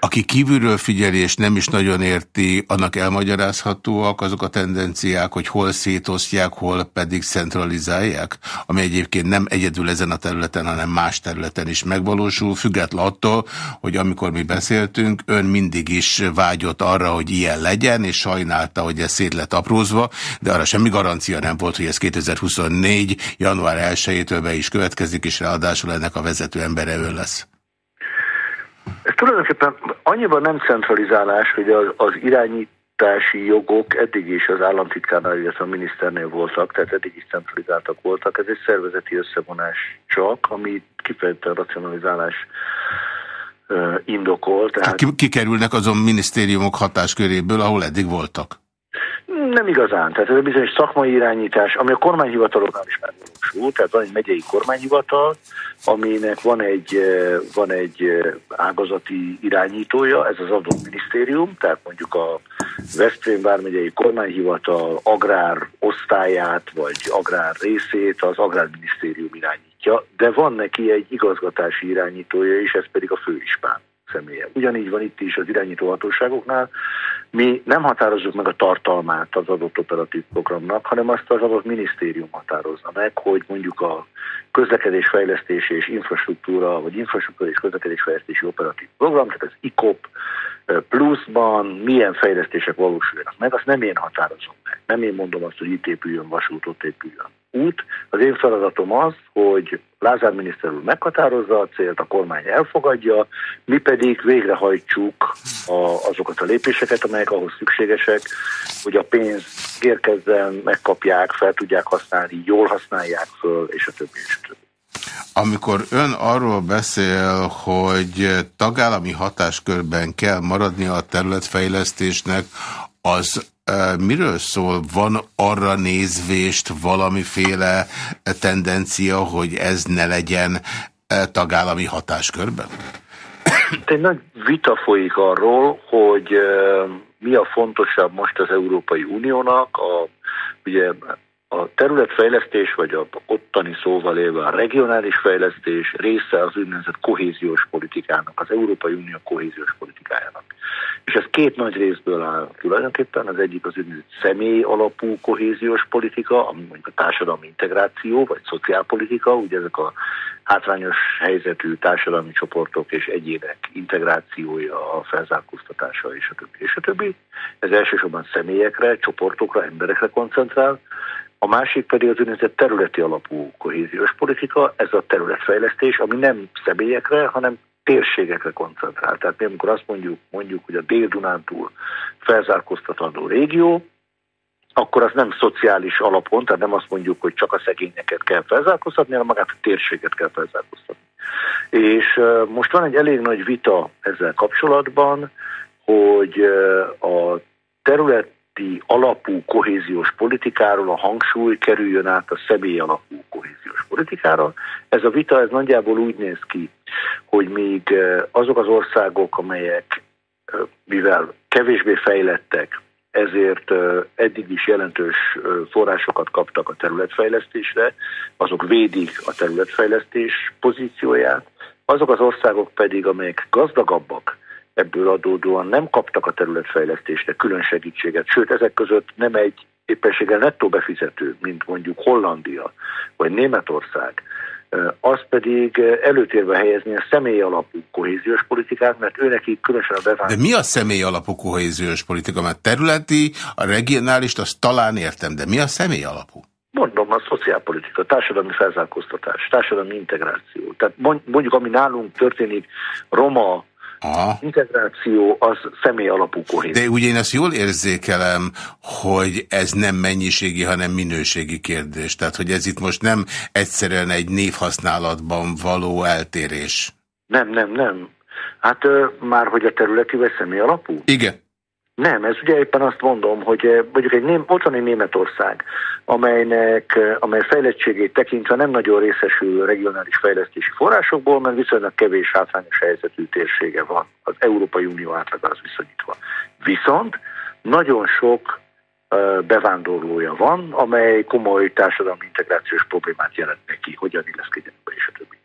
Aki kívülről figyeli és nem is nagyon érti, annak elmagyarázhatóak azok a tendenciák, hogy hol szétosztják, hol pedig centralizálják, ami egyébként nem egyedül ezen a területen, hanem más területen is megvalósul, független attól, hogy amikor mi beszéltünk, ön mindig is vágyott arra, hogy ilyen legyen, és sajnálta, hogy ez szét lett aprózva, de arra semmi garancia nem volt, hogy ez 2024. január 1-től be is következik, és ráadásul ennek a vezető embere ő lesz. Ez tulajdonképpen annyiban nem centralizálás, hogy az, az irányítási jogok eddig is az államtitkárnál, illetve a miniszternél voltak, tehát eddig is centralizáltak voltak. Ez egy szervezeti összevonás csak, ami kifejezetten racionalizálás indokol. Tehát... Ki, kikerülnek azon minisztériumok hatásköréből, ahol eddig voltak? Nem igazán. Tehát ez a bizonyos szakmai irányítás, ami a kormányhivataloknál is megvalósul, tehát van egy megyei kormányhivatal, aminek van egy, van egy ágazati irányítója, ez az adott minisztérium, tehát mondjuk a Veszprém vármegyei kormányhivatal agrár osztályát, vagy agrár részét az agrárminisztérium irányítja, de van neki egy igazgatási irányítója is, ez pedig a főispán személye. Ugyanígy van itt is az irányítóhatóságoknál. Mi nem határozzuk meg a tartalmát az adott operatív programnak, hanem azt az adott minisztérium határozza meg, hogy mondjuk a közlekedésfejlesztési és infrastruktúra, vagy infrastruktúra és közlekedésfejlesztési operatív program, tehát az ICOP pluszban milyen fejlesztések valósulnak meg, azt nem én határozom meg. Nem én mondom azt, hogy itt épüljön vasút, ott épüljön út. Az én feladatom az, hogy Lázár miniszter úr meghatározza a célt, a kormány elfogadja, mi pedig végrehajtsuk a, azokat a lépéseket, amelyek ahhoz szükségesek, hogy a pénz érkezzen, megkapják, fel tudják használni, jól használják föl, és a többi, és a többi. Amikor ön arról beszél, hogy tagállami hatáskörben kell maradni a területfejlesztésnek, az miről szól? Van arra nézvést valamiféle tendencia, hogy ez ne legyen tagállami hatáskörben? Egy nagy vita folyik arról, hogy mi a fontosabb most az Európai Uniónak, a, ugye a területfejlesztés, vagy a ottani szóval élve a regionális fejlesztés része az úgynevezett kohéziós politikának, az Európai Unió kohéziós politikájának. És ez két nagy részből áll tulajdonképpen. Az egyik az úgynevezett személy alapú kohéziós politika, ami mondjuk a társadalmi integráció, vagy szociálpolitika, ugye ezek a hátrányos helyzetű társadalmi csoportok és egyének integrációja, a felzárkóztatása és a többi, és a többi. Ez elsősorban személyekre, csoportokra, emberekre koncentrál. A másik pedig az úgynevezett területi alapú kohéziós politika, ez a területfejlesztés, ami nem személyekre, hanem térségekre koncentrál. Tehát mi amikor azt mondjuk, mondjuk hogy a Dél-Dunántúl felzárkóztatandó régió, akkor az nem szociális alapon, tehát nem azt mondjuk, hogy csak a szegényeket kell felzárkóztatni, hanem magát a térséget kell felzárkóztatni. És most van egy elég nagy vita ezzel kapcsolatban, hogy a területi alapú kohéziós politikáról a hangsúly kerüljön át a személy alapú kohéziós politikára. Ez a vita ez nagyjából úgy néz ki, hogy még azok az országok, amelyek mivel kevésbé fejlettek, ezért eddig is jelentős forrásokat kaptak a területfejlesztésre, azok védik a területfejlesztés pozícióját, azok az országok pedig, amelyek gazdagabbak, ebből adódóan nem kaptak a területfejlesztésre külön segítséget, sőt ezek között nem egy éppenséggel nettó befizető, mint mondjuk Hollandia vagy Németország, az pedig előtérbe helyezni a személy alapú kohéziós politikát, mert őnekik különösen a bevándorlás... De mi a személy alapú kohéziós politika? Mert területi, a regionális, azt talán értem, de mi a személy alapú? Mondom, a szociálpolitika, társadalmi felzárkóztatás, társadalmi integráció. Tehát mondjuk, ami nálunk történik, roma, Aha. integráció az személy alapú kohézió. De ugye én ezt jól érzékelem, hogy ez nem mennyiségi, hanem minőségi kérdés. Tehát, hogy ez itt most nem egyszerűen egy névhasználatban való eltérés. Nem, nem, nem. Hát már hogy a területi vagy személy alapú? Igen. Nem, ez ugye éppen azt mondom, hogy eh, mondjuk egy ném, otthoni Németország, amelynek, eh, amely fejlettségét tekintve nem nagyon részesül regionális fejlesztési forrásokból, mert viszonylag kevés hátrányos helyzetű térsége van az Európai Unió átlagához viszonyítva. Viszont nagyon sok eh, bevándorlója van, amely komoly társadalmi integrációs problémát jelent neki, hogyan illeszkedjen be és a többi.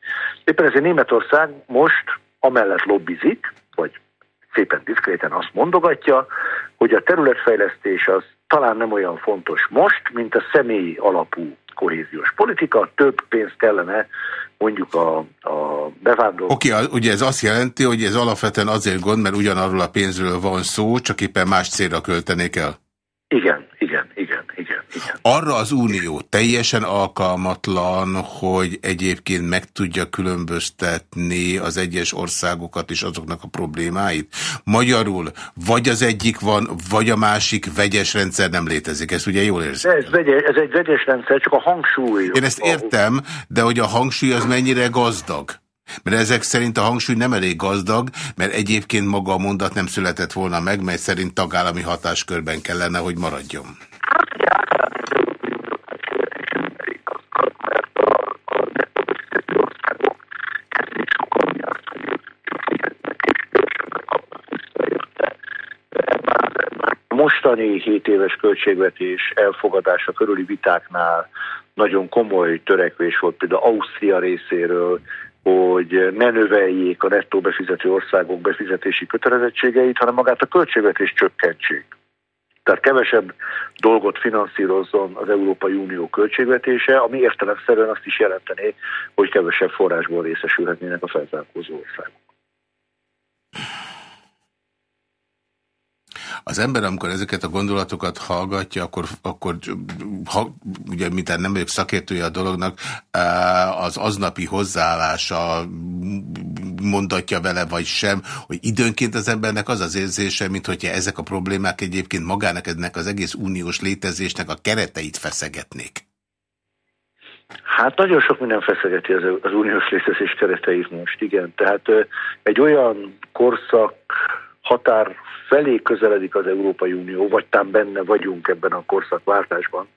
Éppen ezért Németország most amellett lobbizik, vagy szépen diszkréten azt mondogatja, hogy a területfejlesztés az talán nem olyan fontos most, mint a személyi alapú kohéziós politika, több pénzt kellene mondjuk a, a bevándorló. Oké, okay, ugye ez azt jelenti, hogy ez alapvetően azért gond, mert ugyanarról a pénzről van szó, csak éppen más célra költenék el. Igen, igen, igen, igen, igen. Arra az unió teljesen alkalmatlan, hogy egyébként meg tudja különböztetni az egyes országokat és azoknak a problémáit. Magyarul vagy az egyik van, vagy a másik vegyes rendszer nem létezik. Ezt ugye jól érzem. Ez, ez egy vegyes rendszer, csak a hangsúly. Én ezt értem, de hogy a hangsúly az mennyire gazdag? Mert ezek szerint a hangsúly nem elég gazdag, mert egyébként maga a mondat nem született volna meg, mely szerint tagállami hatáskörben kellene, hogy maradjon. Mostani 7 éves költségvetés elfogadása körüli vitáknál nagyon komoly törekvés volt például Ausztria részéről, hogy ne növeljék a nettó befizető országok befizetési kötelezettségeit, hanem magát a költségvetés csökkentsék. Tehát kevesebb dolgot finanszírozzon az Európai Unió költségvetése, ami értelemszerűen azt is jelentené, hogy kevesebb forrásból részesülhetnének a felzárkózó országok. Az ember, amikor ezeket a gondolatokat hallgatja, akkor, akkor ha, ugye, mint nem vagyok szakértője a dolognak, az aznapi hozzáállása mondatja vele, vagy sem, hogy időnként az embernek az az érzése, mint ezek a problémák egyébként magának ennek az egész uniós létezésnek a kereteit feszegetnék. Hát nagyon sok minden feszegeti az, az uniós létezés kereteit most, igen. Tehát egy olyan korszak határ felé közeledik az Európai Unió, vagy tám benne vagyunk ebben a korszakváltásban,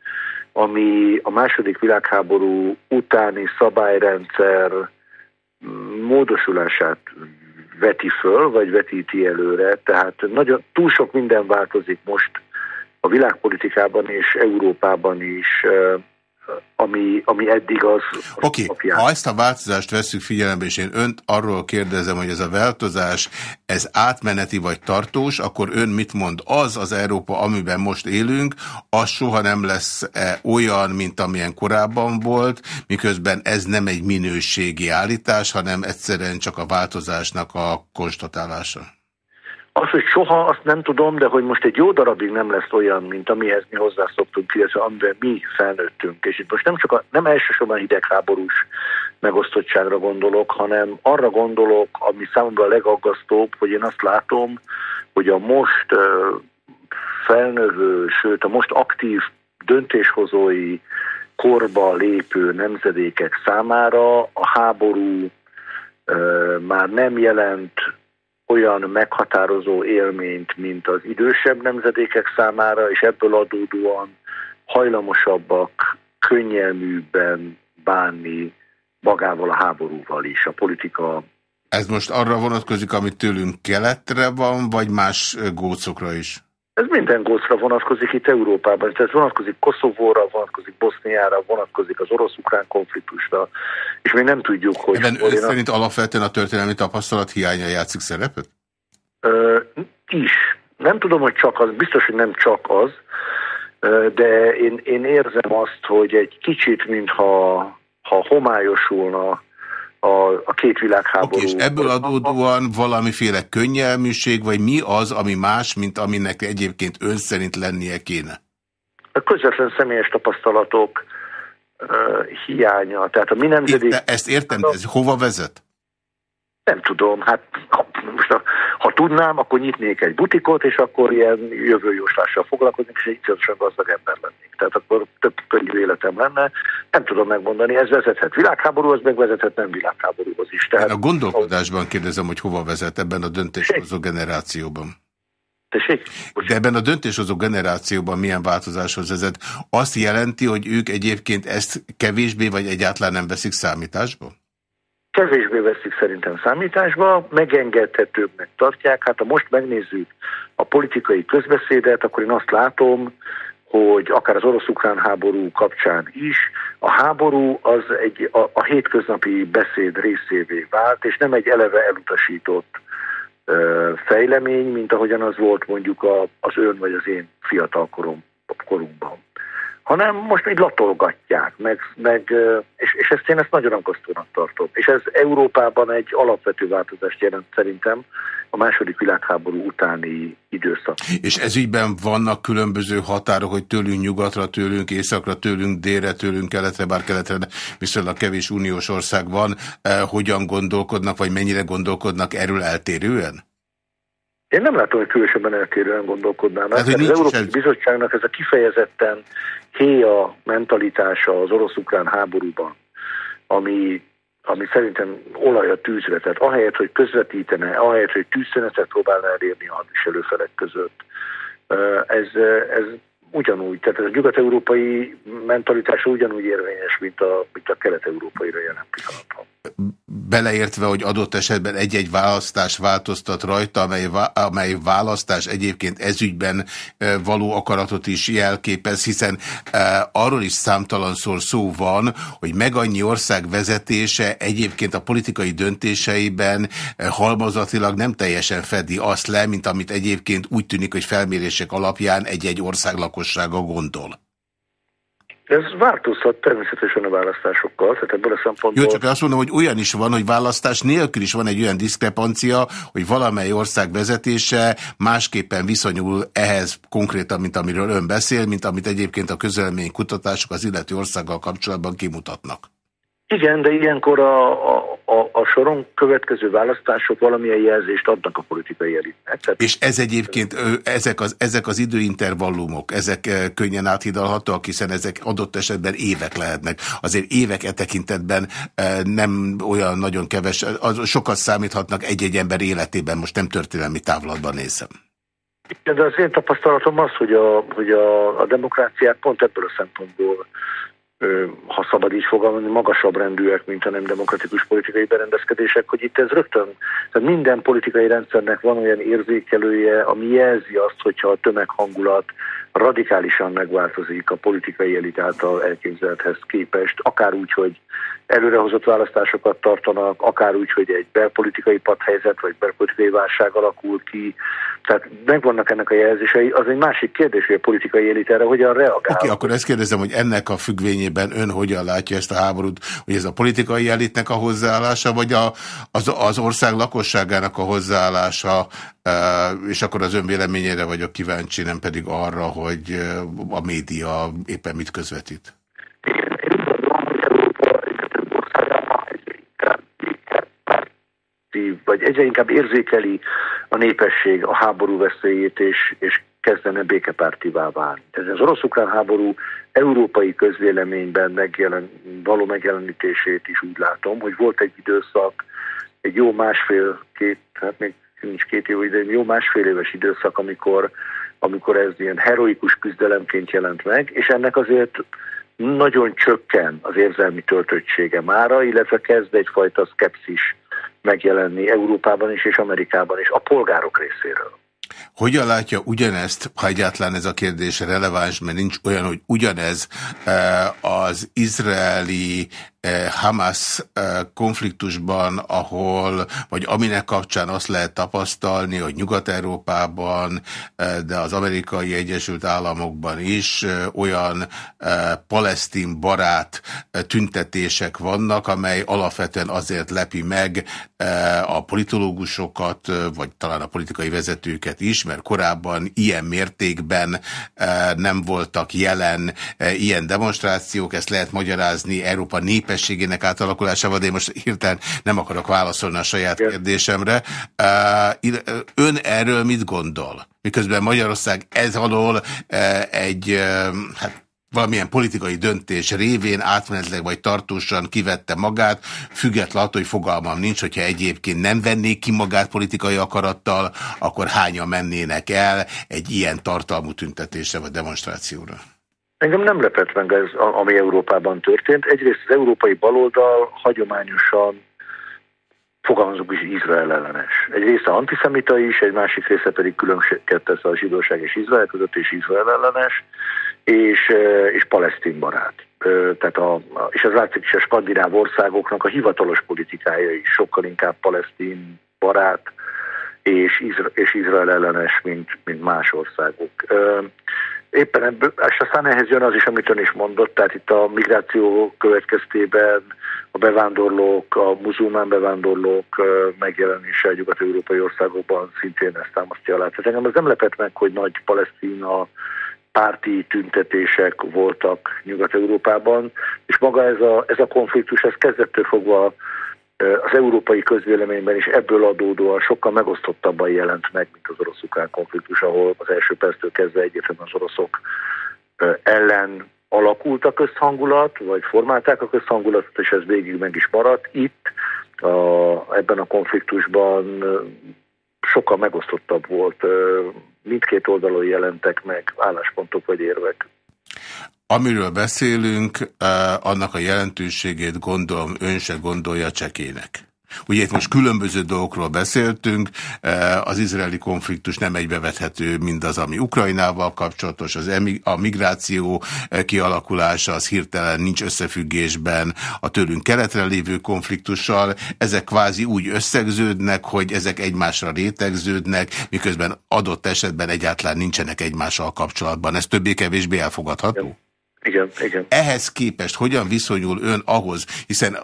ami a második világháború utáni szabályrendszer módosulását veti föl, vagy vetíti előre, tehát nagyon túl sok minden változik most a világpolitikában és Európában is ami, ami eddig az... Oké, okay. ha ezt a változást veszük figyelembe, és én önt arról kérdezem, hogy ez a változás, ez átmeneti vagy tartós, akkor ön mit mond? Az az Európa, amiben most élünk, az soha nem lesz -e olyan, mint amilyen korábban volt, miközben ez nem egy minőségi állítás, hanem egyszerűen csak a változásnak a konstatálása. Az, hogy soha, azt nem tudom, de hogy most egy jó darabig nem lesz olyan, mint amihez mi hozzászoktunk, illetve amiben mi felnőttünk. És itt most nem csak a, nem elsősorban hidegháborús megosztottságra gondolok, hanem arra gondolok, ami számomra a legaggasztóbb, hogy én azt látom, hogy a most felnövő, sőt a most aktív döntéshozói korba lépő nemzedékek számára a háború már nem jelent olyan meghatározó élményt, mint az idősebb nemzedékek számára, és ebből adódóan hajlamosabbak könnyelműbben bánni magával a háborúval is, a politika. Ez most arra vonatkozik, amit tőlünk keletre van, vagy más gócokra is? Ez minden gócra vonatkozik itt Európában. Ez vonatkozik Koszovóra, vonatkozik Boszniára, vonatkozik az orosz-ukrán konfliktusra, és még nem tudjuk, hogy... Ebben ön szerint alapvetően a történelmi tapasztalat hiánya játszik szerepet? Ö, is. Nem tudom, hogy csak az, biztos, hogy nem csak az, de én, én érzem azt, hogy egy kicsit, mintha ha homályosulna a, a két világháború. Okay, és ebből adódóan valamiféle könnyelműség, vagy mi az, ami más, mint aminek egyébként ön szerint lennie kéne? A közvetlen személyes tapasztalatok uh, hiánya. Tehát a mi nemzedék... Itt, ezt értem, de ez hova vezet? Nem tudom, hát most a, ha tudnám, akkor nyitnék egy butikot, és akkor ilyen jövőjóslással foglalkoznék, és egy iszonyatosan gazdag ember lennék. Tehát akkor több könnyű életem lenne. Nem tudom megmondani, ez vezethet világháborúhoz, meg vezethet nem világháborúhoz is. Tehát, a gondolkodásban kérdezem, hogy hova vezet ebben a döntéshozó generációban. Tessék? De ebben a döntéshozó generációban milyen változáshoz vezet? Azt jelenti, hogy ők egyébként ezt kevésbé vagy egyáltalán nem veszik számításba? Kevésbé veszik szerintem számításba, megengedhetőbbnek tartják. Hát ha most megnézzük a politikai közbeszédet, akkor én azt látom, hogy akár az orosz-ukrán háború kapcsán is, a háború az egy, a, a hétköznapi beszéd részévé vált, és nem egy eleve elutasított ö, fejlemény, mint ahogyan az volt mondjuk a, az ön vagy az én fiatal korom, korunkban hanem most így latolgatják, meg, meg, és, és ezt én ezt nagyon aggasztónak tartom. És ez Európában egy alapvető változást jelent szerintem a második világháború utáni időszak. És ez ügyben vannak különböző határok, hogy tőlünk nyugatra, tőlünk északra, tőlünk délre, tőlünk keletre, bár keletre viszonylag kevés uniós ország van, eh, hogyan gondolkodnak, vagy mennyire gondolkodnak erről eltérően? Én nem látom, hogy különösebben eltérően gondolkodnának. Hát, az Európai ez... Bizottságnak ez a kifejezetten héja mentalitása az orosz-ukrán háborúban, ami, ami szerintem olaj a tűzre, tehát ahelyett, hogy közvetítene, ahelyett, hogy tűzszünetet próbálna elérni a hadviselőfelek között, ez, ez ugyanúgy, tehát a nyugat-európai mentalitás ugyanúgy érvényes, mint a, mint a kelet-európaira jelen pillanatban. Beleértve, hogy adott esetben egy-egy választás változtat rajta, amely, amely választás egyébként ezügyben való akaratot is jelképez, hiszen arról is számtalanszor szó van, hogy meg annyi ország vezetése egyébként a politikai döntéseiben halmazatilag nem teljesen fedi azt le, mint amit egyébként úgy tűnik, hogy felmérések alapján egy-egy ország lakos lakossága gondol? Ez változhat természetesen a választásokkal, tehát ebből a szempontból... Jó, csak azt mondom, hogy olyan is van, hogy választás nélkül is van egy olyan diszkrepancia, hogy valamely ország vezetése másképpen viszonyul ehhez konkrétan, mint amiről ön beszél, mint amit egyébként a közelmény kutatások az illető országgal kapcsolatban kimutatnak. Igen, de ilyenkor a, a, a, a soron következő választások valamilyen jelzést adnak a politikai elitnek. Tehát és ez egyébként, ezek az, ezek az időintervallumok, ezek könnyen áthidalhatóak, hiszen ezek adott esetben évek lehetnek. Azért évek e tekintetben nem olyan nagyon keves, az sokat számíthatnak egy-egy ember életében, most nem történelmi távlatban nézem. Igen, de az én tapasztalatom az, hogy a, hogy a, a demokráciák pont ebből a szempontból ha szabad így fogalmazni, magasabb rendűek, mint a nem demokratikus politikai berendezkedések, hogy itt ez rögtön, tehát minden politikai rendszernek van olyan érzékelője, ami jelzi azt, hogyha a tömeghangulat radikálisan megváltozik a politikai elit által elképzelthez képest, akár úgy, hogy előrehozott választásokat tartanak, akár úgy, hogy egy belpolitikai padhelyzet vagy belpolitikai válság alakul ki. Tehát megvannak ennek a jelzései. Az egy másik kérdés, hogy a politikai elit erre hogyan reagál. Oké, okay, akkor ezt kérdezem, hogy ennek a függvényében ön hogyan látja ezt a háborút, hogy ez a politikai elitnek a hozzáállása, vagy a, az, az ország lakosságának a hozzáállása, e, és akkor az ön véleményére vagyok kíváncsi, nem pedig arra, hogy e, a média éppen mit közvetít. Vagy egyre inkább érzékeli a népesség a háború veszélyét, és, és kezdene békepártivá válni. Ez az orosz-ukrán háború európai közvéleményben megjelen, való megjelenítését is úgy látom, hogy volt egy időszak, egy jó másfél, két, hát még nincs két év, de jó másfél éves időszak, amikor, amikor ez ilyen heroikus küzdelemként jelent meg, és ennek azért nagyon csökken az érzelmi töltöttsége mára, illetve kezd egyfajta szkepszis megjelenni Európában is és Amerikában is a polgárok részéről. Hogyan látja ugyanezt, ha egyáltalán ez a kérdés releváns, mert nincs olyan, hogy ugyanez eh, az izraeli Hamas eh, konfliktusban, ahol, vagy aminek kapcsán azt lehet tapasztalni, hogy Nyugat-Európában, eh, de az amerikai Egyesült Államokban is olyan palesztin barát tüntetések vannak, amely alapvetően azért lepi meg a politológusokat, vagy talán a politikai vezetőket is, mert korábban ilyen mértékben nem voltak jelen ilyen demonstrációk, ezt lehet magyarázni Európa népes népességének átalakulásával, de én most hirtelen nem akarok válaszolni a saját kérdésemre. Ön erről mit gondol? Miközben Magyarország ez alól egy, hát valamilyen politikai döntés révén átmenetleg vagy tartósan kivette magát, függetlenül attól, hogy fogalmam nincs, hogyha egyébként nem vennék ki magát politikai akarattal, akkor hányan mennének el egy ilyen tartalmú tüntetésre vagy demonstrációra? Engem nem lepett meg ez, ami Európában történt. Egyrészt az európai baloldal hagyományosan fogalmazunk is Izrael ellenes. Egy része antiszemita is, egy másik része pedig különbséget tesz a zsidóság és Izrael között, és Izrael ellenes, és, és palesztin barát. Tehát a, és ez látszik is a skandináv országoknak a hivatalos politikája is sokkal inkább palesztin barát, és, Izra, és Izrael ellenes, mint, mint más országok. Éppen ebből, és aztán ehhez jön az is, amit ön is mondott, tehát itt a migráció következtében a bevándorlók, a muzulmán bevándorlók megjelenése a nyugat-európai országokban szintén ezt támasztja alá. Tehát engem ez nem lepett meg, hogy nagy palesztina párti tüntetések voltak Nyugat-Európában, és maga ez a, ez a konfliktus, ez kezdettől fogva az európai közvéleményben is ebből adódóan sokkal megosztottabban jelent meg, mint az orosz-ukrán konfliktus, ahol az első perctől kezdve egyébként az oroszok ellen alakult a közhangulat, vagy formálták a közhangulatot, és ez végig meg is maradt. Itt a, ebben a konfliktusban sokkal megosztottabb volt. Mindkét oldalon jelentek meg álláspontok vagy érvek. Amiről beszélünk, eh, annak a jelentőségét gondolom ön se gondolja csekének. Ugye itt most különböző dolgokról beszéltünk, eh, az izraeli konfliktus nem egybevethető mindaz, ami Ukrajnával kapcsolatos, az a migráció eh, kialakulása az hirtelen nincs összefüggésben a tőlünk keletre lévő konfliktussal, ezek kvázi úgy összegződnek, hogy ezek egymásra rétegződnek, miközben adott esetben egyáltalán nincsenek egymással kapcsolatban. Ez többé-kevésbé elfogadható? Igen, igen. Ehhez képest hogyan viszonyul ön ahhoz, hiszen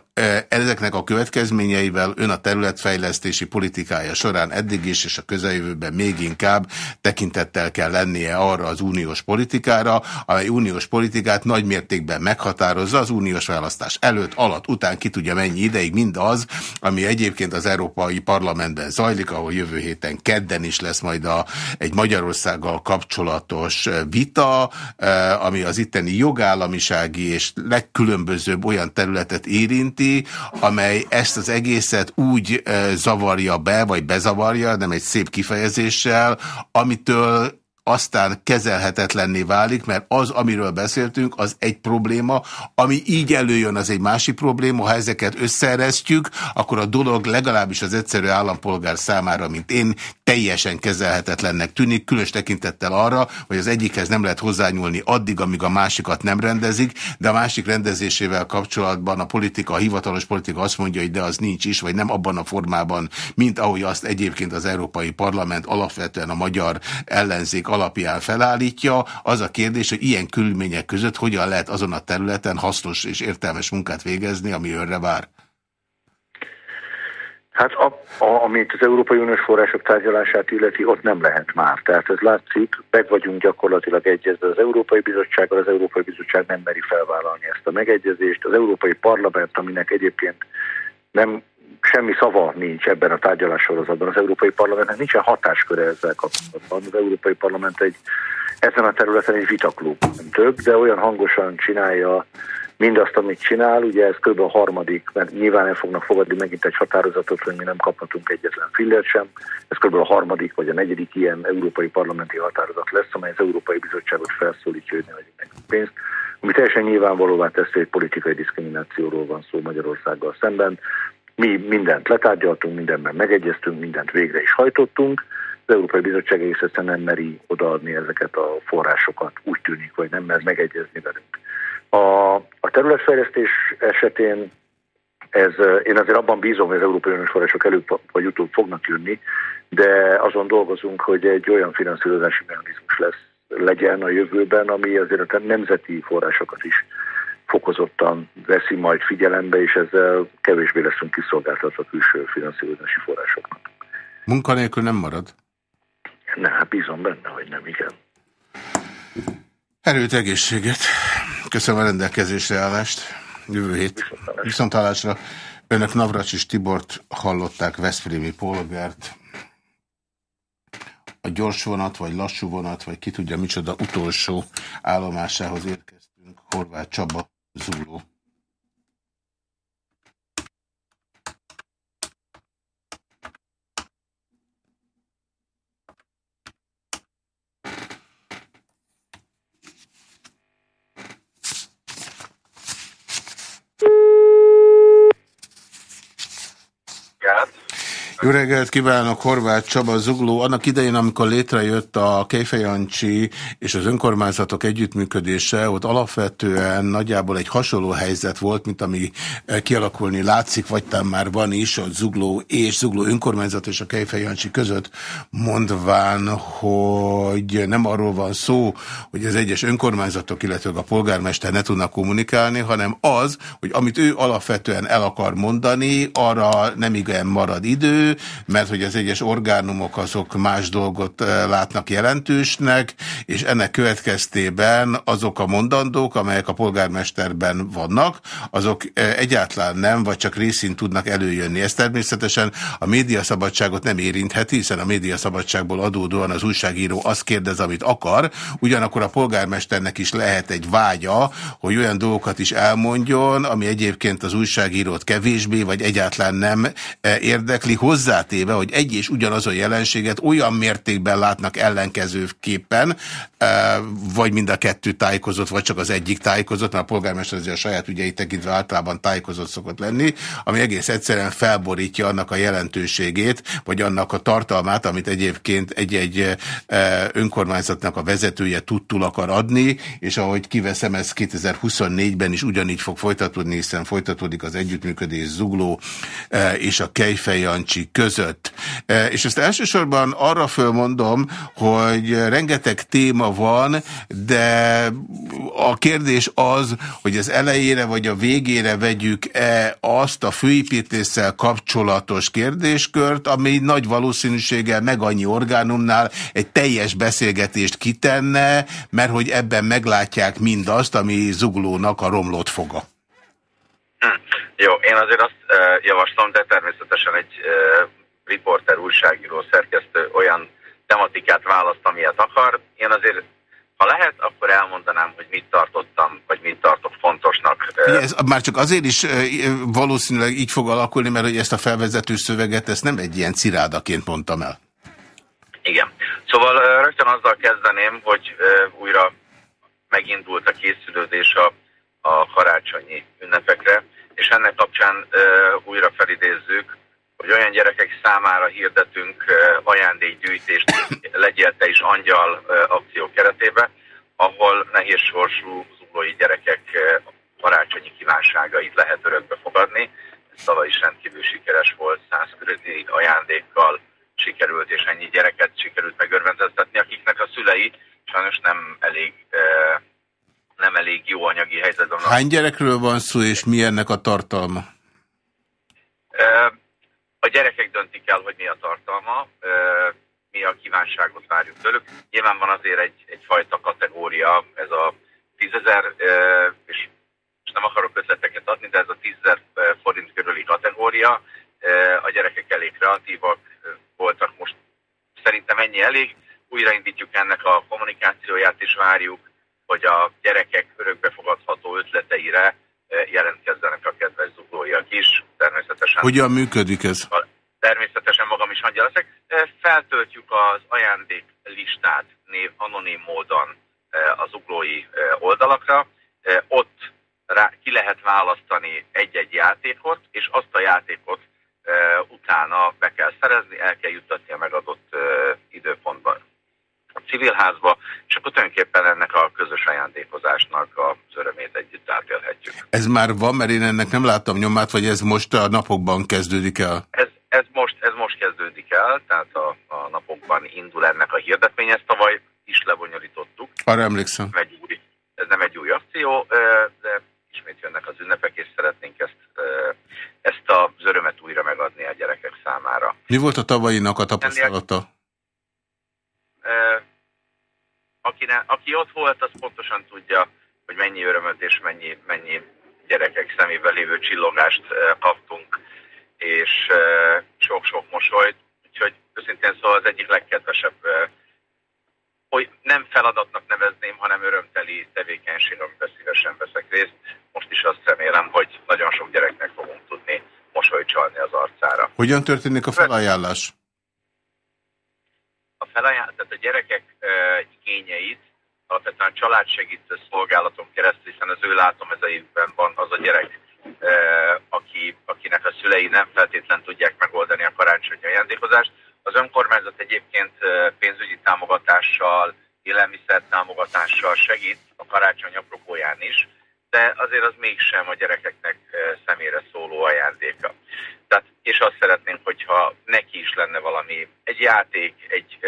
ezeknek a következményeivel ön a területfejlesztési politikája során eddig is és a közeljövőben még inkább tekintettel kell lennie arra az uniós politikára, amely uniós politikát nagy mértékben meghatározza az uniós választás előtt, alatt, után ki tudja mennyi ideig mindaz, ami egyébként az Európai Parlamentben zajlik, ahol jövő héten kedden is lesz majd a, egy Magyarországgal kapcsolatos vita, ami az itteni jogállamisági és legkülönbözőbb olyan területet érinti, amely ezt az egészet úgy zavarja be, vagy bezavarja, nem egy szép kifejezéssel, amitől aztán kezelhetetlenné válik, mert az, amiről beszéltünk, az egy probléma, ami így előjön, az egy másik probléma, ha ezeket összeeresztjük, akkor a dolog legalábbis az egyszerű állampolgár számára, mint én, teljesen kezelhetetlennek tűnik, különös tekintettel arra, hogy az egyikhez nem lehet hozzányúlni addig, amíg a másikat nem rendezik, de a másik rendezésével kapcsolatban a politika, a hivatalos politika azt mondja, hogy de az nincs is, vagy nem abban a formában, mint ahogy azt egyébként az Európai Parlament alapvetően a magyar ellenzék alapján felállítja. Az a kérdés, hogy ilyen körülmények között hogyan lehet azon a területen hasznos és értelmes munkát végezni, ami önre vár. Hát a, a, amit az Európai Uniós források tárgyalását illeti, ott nem lehet már. Tehát ez látszik, meg vagyunk gyakorlatilag egyezve az Európai Bizottsággal, az Európai Bizottság nem meri felvállalni ezt a megegyezést. Az Európai Parlament, aminek egyébként nem semmi szava nincs ebben a tárgyalássorozatban. Az Európai Parlamentnek nincsen hatásköre ezzel kapcsolatban. Az Európai Parlament egy ezen a területen egy vitaklub, nem több, de olyan hangosan csinálja mindazt, amit csinál, ugye ez kb. a harmadik, mert nyilván el fognak fogadni megint egy határozatot, hogy mi nem kaphatunk egyetlen fillért sem, ez kb. a harmadik vagy a negyedik ilyen európai parlamenti határozat lesz, amely az Európai Bizottságot felszólítja, hogy ne vegyünk nekünk pénzt, ami teljesen nyilvánvalóvá teszi, hogy politikai diszkriminációról van szó Magyarországgal szemben. Mi mindent letárgyaltunk, mindenben megegyeztünk, mindent végre is hajtottunk, az Európai Bizottság egész nem meri odaadni ezeket a forrásokat, úgy tűnik, vagy nem mer megegyezni velünk. A, a területfejlesztés esetén ez, én azért abban bízom, hogy az Európai Uniós források előbb vagy utóbb fognak jönni, de azon dolgozunk, hogy egy olyan finanszírozási mechanizmus lesz, legyen a jövőben, ami azért a nemzeti forrásokat is fokozottan veszi majd figyelembe, és ezzel kevésbé leszünk kiszolgáltatva külső finanszírozási forrásoknak. Munkanélkül nem marad? Ne, hát bízom benne, hogy nem, igen. Erőt, egészséget. Köszönöm a rendelkezésre állást. Jövő hét. Viszontalásra. Önök Navracsis Tibort hallották, Veszprémi polgárt. A gyors vonat, vagy lassú vonat, vagy ki tudja micsoda utolsó állomásához érkeztünk. Horváth Csaba, 这是楼 Jó reggelt kívánok, Horváth Csaba Zugló. Annak idején, amikor létrejött a Kejfejancsi és az önkormányzatok együttműködése, ott alapvetően nagyjából egy hasonló helyzet volt, mint ami eh, kialakulni látszik, vagy tám már van is, a Zugló és Zugló önkormányzat és a Kejfejancsi között, mondván, hogy nem arról van szó, hogy az egyes önkormányzatok, illetve a polgármester ne tudnak kommunikálni, hanem az, hogy amit ő alapvetően el akar mondani, arra nem igen marad idő, mert hogy az egyes orgánumok azok más dolgot eh, látnak jelentősnek, és ennek következtében azok a mondandók, amelyek a polgármesterben vannak, azok eh, egyáltalán nem, vagy csak részint tudnak előjönni. Ez természetesen a médiaszabadságot nem érintheti, hiszen a médiaszabadságból adódóan az újságíró azt kérdez, amit akar, ugyanakkor a polgármesternek is lehet egy vágya, hogy olyan dolgokat is elmondjon, ami egyébként az újságírót kevésbé, vagy egyáltalán nem eh, érdekli, hozzátéve, hogy egy és ugyanazon jelenséget olyan mértékben látnak ellenkezőképpen, e, vagy mind a kettő tájékozott, vagy csak az egyik tájékozott, mert a polgármester azért a saját ügyei tekintve általában tájékozott szokott lenni, ami egész egyszerűen felborítja annak a jelentőségét, vagy annak a tartalmát, amit egyébként egy-egy e, önkormányzatnak a vezetője tudtul akar adni, és ahogy kiveszem, ez 2024-ben is ugyanígy fog folytatódni, hiszen folytatódik az együttműködés Zugló e, és a Kejfej Jancsi között. E, és ezt elsősorban arra fölmondom, hogy rengeteg téma van, de a kérdés az, hogy az elejére vagy a végére vegyük-e azt a főépítéssel kapcsolatos kérdéskört, ami nagy valószínűséggel meg annyi orgánumnál egy teljes beszélgetést kitenne, mert hogy ebben meglátják mindazt, ami zuglónak a romlott foga. Hm. Jó, én azért azt e, javaslom, de természetesen egy e, riporter, újságíró, szerkesztő olyan tematikát választ, amilyet akar. Én azért, ha lehet, akkor elmondanám, hogy mit tartottam, vagy mit tartok fontosnak. Ez már csak azért is valószínűleg így fog alakulni, mert hogy ezt a felvezető szöveget, ezt nem egy ilyen cirádaként mondtam el. Igen. Szóval rögtön azzal kezdeném, hogy újra megindult a készülődés a, a karácsonyi ünnepekre, kapcsán újra felidézzük, hogy olyan gyerekek számára hirdetünk ajándékgyűjtést, legyél te is angyal akció keretébe, ahol nehéz sorsú zuglói gyerekek karácsonyi kívánságait lehet örökbe fogadni. Ez is rendkívül sikeres volt, száz körüli ajándékkal sikerült, és ennyi gyereket sikerült megörvendeztetni, akiknek a szülei sajnos nem elég, nem elég jó anyagi helyzetben. Hány gyerekről van szó, és mi ennek a tartalma? A gyerekek döntik el, hogy mi a tartalma, mi a kívánságot várjuk tőlük. Nyilván van azért egy, egyfajta kategória, ez a tízezer, és nem akarok ötleteket adni, de ez a tízezer forint körüli kategória. A gyerekek elég kreatívak voltak, most szerintem ennyi elég. Újraindítjuk ennek a kommunikációját, és várjuk, hogy a gyerekek örökbefogadható ötleteire jelentkezzenek a kedves zuglóiak is. Természetesen. Hogyan működik ez? Természetesen magam is hangja leszek. Feltöltjük az ajándék listát név anonim módon az zuglói oldalakra. Ott rá, ki lehet választani egy-egy játékot, és azt a játékot utána be kell szerezni, el kell juttatni a megadott időpontban a civilházba, és akkor tulajdonképpen ennek a közös ajándékozásnak az örömét együtt átélhetjük. Ez már van, mert én ennek nem láttam nyomát, vagy ez most a napokban kezdődik el? Ez, ez, most, ez most kezdődik el, tehát a, a napokban indul ennek a hirdetmény, ezt tavaly is lebonyolítottuk. Arra emlékszem. Ez, egy új, ez nem egy új akció, de ismét jönnek az ünnepek, és szeretnénk ezt, ezt az örömet újra megadni a gyerekek számára. Mi volt a tavalyinak a tapasztalata? Ποιο είναι το κοφίλα, يا λαζό. Valami, egy játék, egy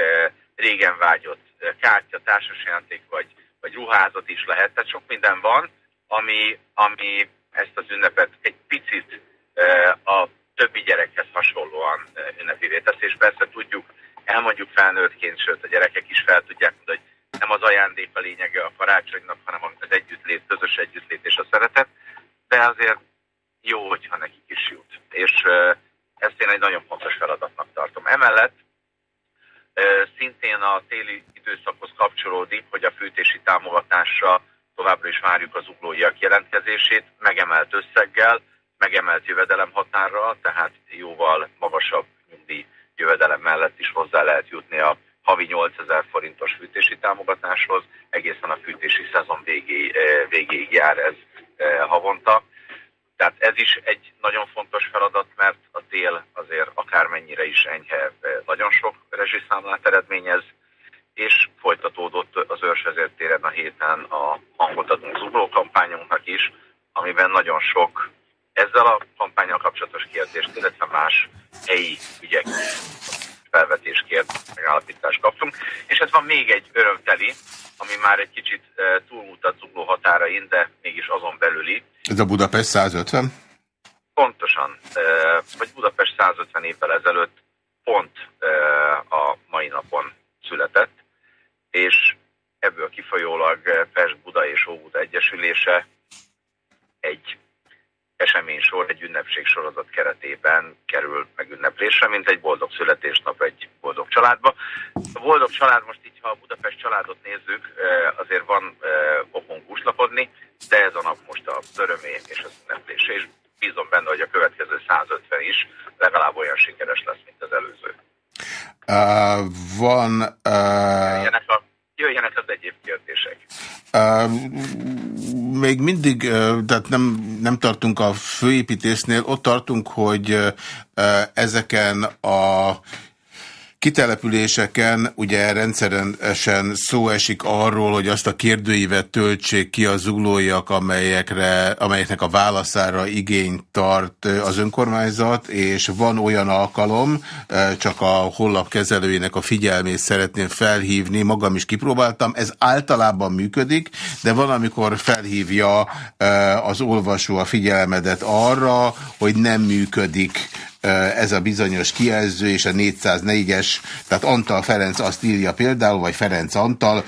régen vágyott kártya, társasjáték, vagy, vagy ruházat is lehet. Tehát sok minden van, ami, ami ezt az ünnepet egy picit a többi gyerekhez hasonlóan ünnepivé tesz, és persze tudjuk, elmondjuk felnőttként, sőt a gyerekek is fel tudják, hogy nem az ajándék a lényege a karácsonynak, hanem az együttlét, közös együttlét és a szeretet, de azért jó, hogyha nekik is jut. És ezt én egy nagyon fontos feladatnak tartom. Emellett szintén a téli időszakhoz kapcsolódik, hogy a fűtési támogatásra továbbra is várjuk az uglóiak jelentkezését, megemelt összeggel, megemelt jövedelemhatárral, tehát jóval magasabb nyugdíj jövedelem mellett is hozzá lehet jutni a havi 8000 forintos fűtési támogatáshoz, egészen a fűtési szezon végé, eh, végéig jár ez havonta. Tehát ez is egy nagyon fontos feladat, mert a tél azért akármennyire is enyhe, nagyon sok rezsiszámlát eredményez, és folytatódott az őrsvezértéren a héten a hangot adunk zugló kampányunknak is, amiben nagyon sok ezzel a kampányal kapcsolatos kérdést, illetve más helyi ügyek felvetéskért megállapítást kaptunk. És ez van még egy örömteli, ami már egy kicsit uh, túlmutat zugló határain, de mégis azon belüli. Ez a Budapest 150? Pontosan, uh, vagy Budapest 150 évvel ezelőtt pont uh, a mai napon született, és ebből kifolyólag Pest Buda és Óbuda Egyesülése egy eseménysor egy ünnepségsorozat keretében kerül megünneplésre, mint egy boldog születésnap egy boldog családba. A boldog család most így, ha a Budapest családot nézzük, eh, azért van eh, okunk úslapodni, de ez a nap most a örömé és az ünneplése, és bízom benne, hogy a következő 150 is legalább olyan sikeres lesz, mint az előző. Uh, van... Uh, a, jöjjenek az egyéb kérdések. Uh, még mindig, uh, tehát nem, nem tartunk a főépítésznél, ott tartunk, hogy uh, ezeken a kitelepüléseken ugye rendszeresen szó esik arról, hogy azt a kérdőívet töltsék ki az zuglóiak, amelyekre, amelyeknek a válaszára igényt tart az önkormányzat, és van olyan alkalom, csak a hollap kezelőjének a figyelmét szeretném felhívni, magam is kipróbáltam, ez általában működik, de van, amikor felhívja az olvasó a figyelmedet arra, hogy nem működik ez a bizonyos kijelző, és a 404-es, tehát Antal Ferenc azt írja például, vagy Ferenc Antal,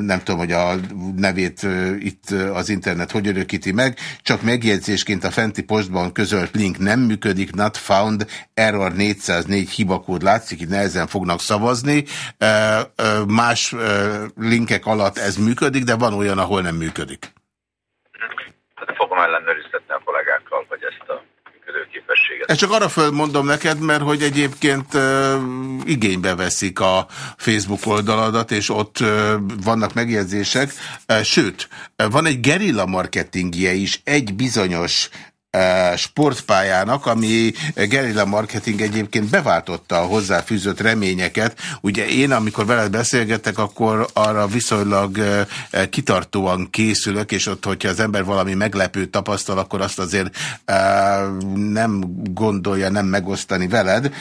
nem tudom, hogy a nevét itt az internet hogy örökíti meg, csak megjegyzésként a fenti postban közölt link nem működik, not found, error 404 hibakód látszik, itt nehezen fognak szavazni. Más linkek alatt ez működik, de van olyan, ahol nem működik. Hát fogom ellenőriztetni a kollégákkal, hogy ezt a működőképességet. Ezt csak arra fölmondom neked, mert hogy egyébként uh, igénybe veszik a Facebook oldaladat, és ott uh, vannak megjegyzések. Uh, sőt, van egy gerilla marketingje is egy bizonyos sportpályának, ami gerilla marketing egyébként beváltotta a hozzáfűzött reményeket. Ugye én, amikor veled beszélgetek, akkor arra viszonylag kitartóan készülök, és ott, hogyha az ember valami meglepő tapasztal, akkor azt azért nem gondolja nem megosztani veled.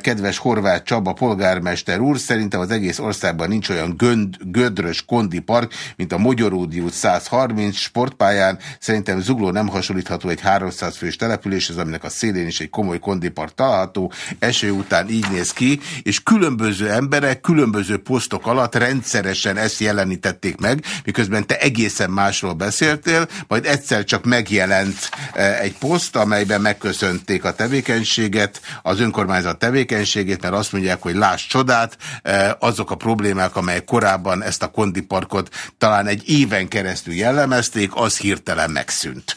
Kedves Horváth Csaba polgármester úr, szerintem az egész országban nincs olyan gönd, gödrös kondi park, mint a Mogyoródi út 130 sportpályán. Szerintem Zugló nem hasonlítható egy 300 800 fős településhez, aminek a szélén is egy komoly kondipark található, eső után így néz ki, és különböző emberek különböző posztok alatt rendszeresen ezt jelenítették meg, miközben te egészen másról beszéltél, majd egyszer csak megjelent e, egy poszt, amelyben megköszönték a tevékenységet, az önkormányzat tevékenységét, mert azt mondják, hogy láss csodát, e, azok a problémák, amelyek korábban ezt a kondiparkot talán egy éven keresztül jellemezték, az hirtelen megszűnt.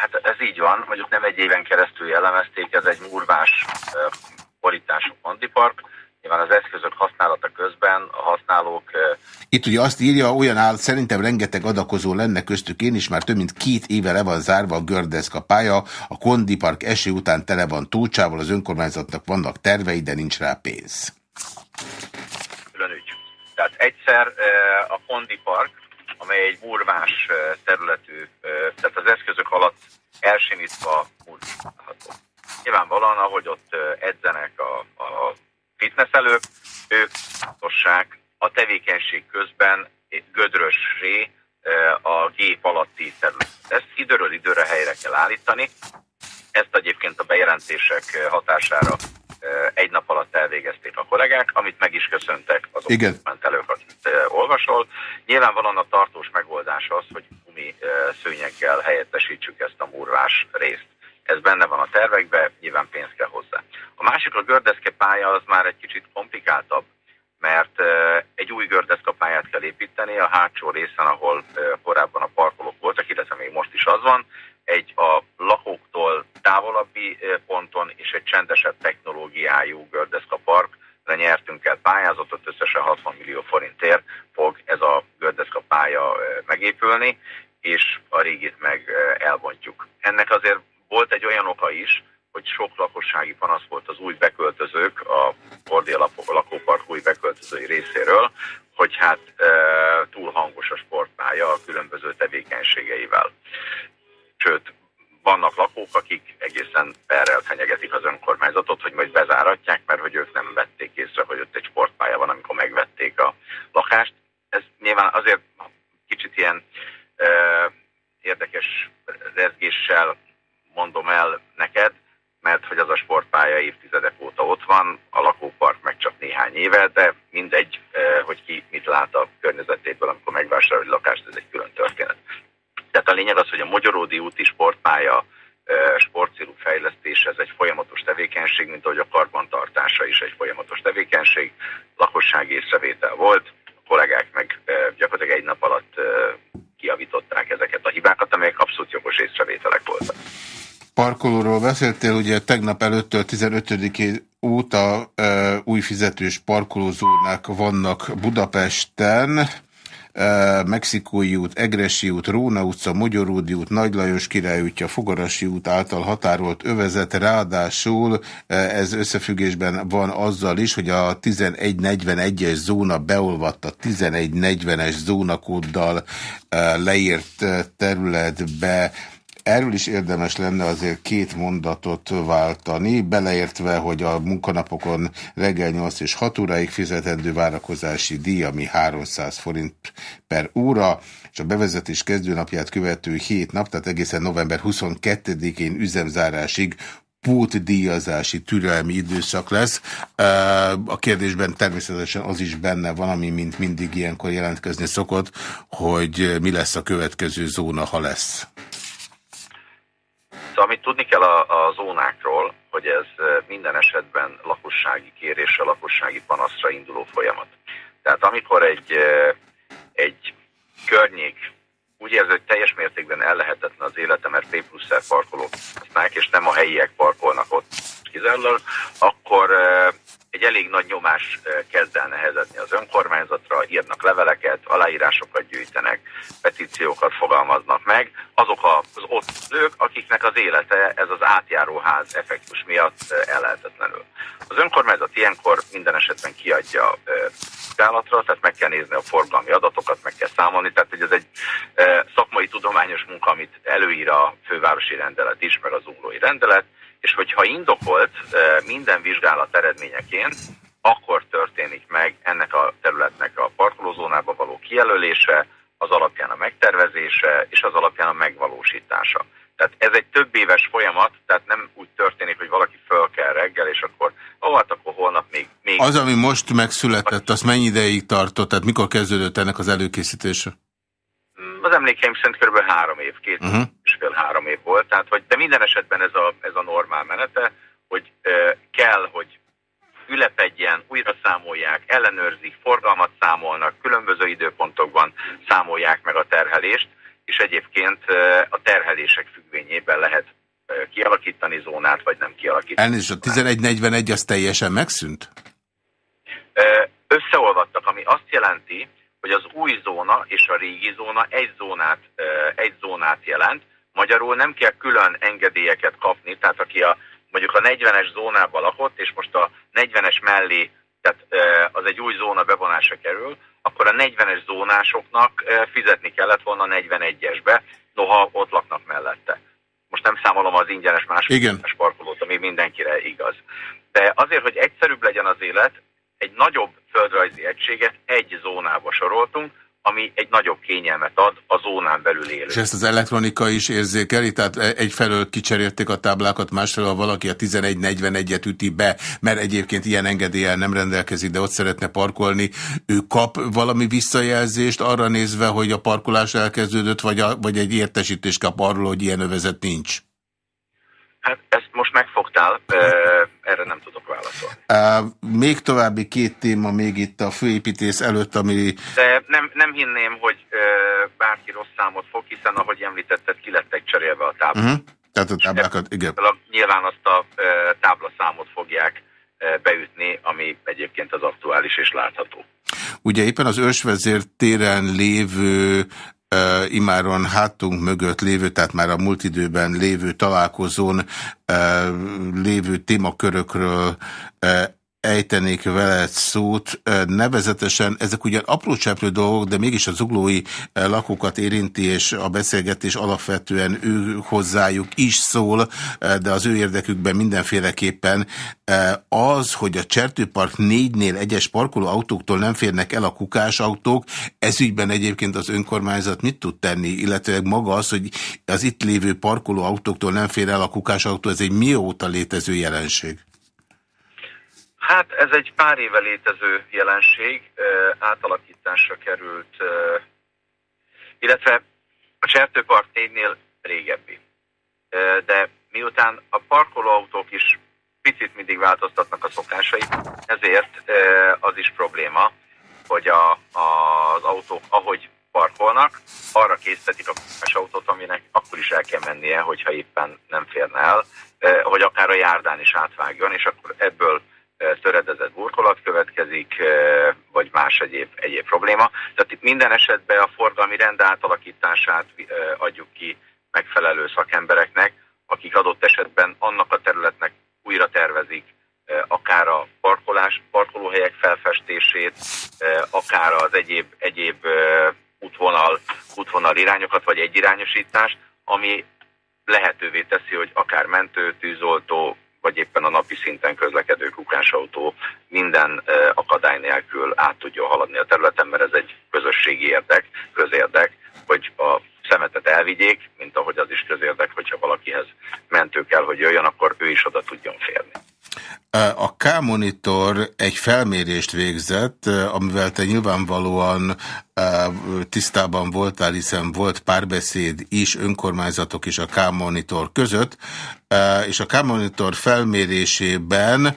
Hát ez így van, mondjuk nem egy éven keresztül jellemezték, ez egy murvás borítású kondipark. Nyilván az eszközök használata közben a használók... Itt ugye azt írja, olyan áll, szerintem rengeteg adakozó lenne köztük én is, már több mint két éve le van zárva a Gördeszka pálya, a kondipark eső után tele van túlcsával, az önkormányzatnak vannak tervei, de nincs rá pénz. Külön ügy. Tehát egyszer a kondipark amely egy murvás területű, tehát az eszközök alatt elsimítva murválható. Nyilvánvalóan, ahogy ott edzenek a, a fitnesselők, ők tossák a tevékenység közben gödrössé a gép alatti terület. Ezt időről időre helyre kell állítani. Ezt egyébként a bejelentések hatására egy nap alatt elvégezték a kollégák, amit meg is köszöntek az dokumentelők, akit olvasol. Nyilvánvalóan a tartós megoldás az, hogy gumi szőnyekkel helyettesítsük ezt a murvás részt. Ez benne van a tervekben, nyilván pénz kell hozzá. A másik a gördeszke pálya az már egy kicsit komplikáltabb, mert egy új gördeszkapályát kell építeni a hátsó részen, ahol korábban a parkolók voltak, illetve még most is az van, egy a lakóktól távolabbi ponton és egy csendesebb technológiájú Gördeszka Parkra nyertünk el pályázatot, összesen 60 millió forintért fog ez a Gördeszka pálya megépülni, és a régit meg elbontjuk. Ennek azért volt egy olyan oka is, hogy sok lakossági panasz volt az új beköltözők, a Kordia lakópark új beköltözői részéről, hogy hát e, túl hangos a sportpálya a különböző tevékenységeivel. Sőt, vannak lakók, akik egészen perrel fenyegetik az önkormányzatot, hogy majd bezáratják, mert hogy ők nem vették észre, hogy ott egy sportpálya van, amikor megvették a lakást. Ez nyilván azért kicsit ilyen e, érdekes rezgéssel mondom el neked, mert hogy az a sportpálya évtizedek óta ott van, a lakópark meg csak néhány éve, de mindegy, hogy ki mit lát a környezetéből, amikor megvásárol egy lakást, ez egy külön történet. Tehát a lényeg az, hogy a Magyaródi úti sportpálya sportcélú fejlesztés, ez egy folyamatos tevékenység, mint ahogy a karbantartása is egy folyamatos tevékenység. Lakossági észrevétel volt, a kollégák meg gyakorlatilag egy nap alatt kiavították ezeket a hibákat, amelyek abszolút jogos észrevételek voltak parkolóról beszéltél, ugye tegnap előttől 15 óta új fizetős parkolózónák vannak Budapesten, Mexikói út, Egresi út, Róna utca, Magyaródi út, Nagy Lajos Király útja, Fogarasi út által határolt övezet, ráadásul ez összefüggésben van azzal is, hogy a 1141-es zóna beolvadt a 1140-es zónakóddal leírt területbe, Erről is érdemes lenne azért két mondatot váltani, beleértve, hogy a munkanapokon reggel 8 és 6 óráig fizetendő várakozási díj, ami 300 forint per óra, és a bevezetés kezdőnapját követő 7 nap, tehát egészen november 22-én üzemzárásig pótdíjazási türelmi időszak lesz. A kérdésben természetesen az is benne van, ami mint mindig ilyenkor jelentkezni szokott, hogy mi lesz a következő zóna, ha lesz. Szóval amit tudni kell a, a zónákról, hogy ez minden esetben lakossági kérésre, lakossági panaszra induló folyamat. Tehát amikor egy, egy környék úgy érzi, hogy teljes mértékben ellehetetlen az élete, mert P plusz parkolók használják, és nem a helyiek parkolnak ott kizárólag, akkor egy elég nagy nyomás kezd el nehezezni az önkormányzatra, írnak leveleket, aláírásokat gyűjtenek, petíciókat fogalmaznak meg, azok az ott nők, akiknek az élete ez az átjáróház effektus miatt ellehetetlenül. Az önkormányzat ilyenkor minden esetben kiadja vizsgálatra, tehát meg kell nézni a forgalmi adatokat, meg kell számolni, tehát hogy ez egy szakmai tudományos munka, amit előír a fővárosi rendelet is, meg az uglói rendelet, és hogyha indokolt minden vizsgálat eredményeként, akkor történik meg ennek a területnek a parkolózónába való kijelölése, az alapján a megtervezése és az alapján a megvalósítása. Tehát ez egy több éves folyamat, tehát nem úgy történik, hogy valaki föl kell reggel, és akkor, ó, hát akkor holnap még... még... Az, ami most megszületett, az mennyi ideig tartott? Tehát mikor kezdődött ennek az előkészítése? Az emlékeim szerint kb. három év, két uh -huh. és fél három év volt, tehát, hogy, de minden esetben ez a, ez a normál menete, hogy e, kell, hogy ülepedjen, újra számolják, ellenőrzik, forgalmat számolnak, különböző időpontokban számolják meg a terhelést, és egyébként a terhelések függvényében lehet kialakítani zónát, vagy nem kialakítani. Elnézést, a 1141 az teljesen megszűnt? Összeolvadtak, ami azt jelenti, hogy az új zóna és a régi zóna egy zónát, egy zónát jelent, magyarul nem kell külön engedélyeket kapni, tehát aki a, mondjuk a 40-es zónában lakott, és most a 40-es mellé, tehát az egy új zóna bevonása kerül, akkor a 40-es zónásoknak fizetni kellett volna a 41-esbe, noha ott laknak mellette. Most nem számolom az ingyenes másodikes parkolót, ami mindenkire igaz. De azért, hogy egyszerűbb legyen az élet, egy nagyobb földrajzi egységet egy zónába soroltunk, ami egy nagyobb kényelmet ad a zónán belül élő. És ezt az elektronika is érzékeli? Tehát egyfelől kicserélték a táblákat, másfelől valaki a 1141-et üti be, mert egyébként ilyen engedéllyel nem rendelkezik, de ott szeretne parkolni. Ő kap valami visszajelzést arra nézve, hogy a parkolás elkezdődött, vagy, a, vagy egy értesítést kap arról, hogy ilyen övezet nincs? Hát ezt most megfogtál, erre nem tudok válaszolni. Még további két téma még itt a főépítész előtt, ami... De nem, nem hinném, hogy bárki rossz számot fog, hiszen ahogy említetted, ki lettek cserélve a táblák. Uh mhm. -huh. Tehát a táblákat, igen. Nyilván azt a táblaszámot fogják beütni, ami egyébként az aktuális és látható. Ugye éppen az ősvezér téren lévő imáron hátunk mögött lévő, tehát már a múlt időben lévő találkozón lévő témakörökről ejtenék veled szót. Nevezetesen ezek ugyan aprócseprő dolgok, de mégis az uglói lakókat érinti, és a beszélgetés alapvetően ő hozzájuk is szól, de az ő érdekükben mindenféleképpen az, hogy a Csertőpark négynél egyes parkoló autóktól nem férnek el a kukás autók, ezügyben egyébként az önkormányzat mit tud tenni, illetve maga az, hogy az itt lévő parkoló autóktól nem fér el a kukás autó, ez egy mióta létező jelenség? Hát ez egy pár éve létező jelenség, átalakításra került, illetve a Csertőpark 4-nél régebbi. De miután a parkolóautók is picit mindig változtatnak a szokásai, ezért az is probléma, hogy a, az autók, ahogy parkolnak, arra készítetik a autót, aminek akkor is el kell mennie, hogyha éppen nem férne el, hogy akár a járdán is átvágjon, és akkor ebből töredezett burkolat következik, vagy más egyéb, egyéb probléma. Tehát itt minden esetben a forgalmi rend átalakítását adjuk ki megfelelő szakembereknek, akik adott esetben annak a területnek újra tervezik akár a parkolás, parkolóhelyek felfestését, akár az egyéb, egyéb útvonal, útvonal irányokat, vagy egyirányosítást, ami lehetővé teszi, hogy akár mentő, tűzoltó, vagy éppen a napi szinten közlekedő kukásautó minden akadály nélkül át tudja haladni a területen, mert ez egy közösségi érdek, közérdek, hogy a szemetet elvigyék, mint ahogy az is közérdek, hogyha valakihez mentő kell, hogy jöjjön, akkor ő is oda tudjon férni. A K-monitor egy felmérést végzett, amivel te nyilvánvalóan tisztában voltál, hiszen volt párbeszéd is önkormányzatok és a K-monitor között, és a K-monitor felmérésében,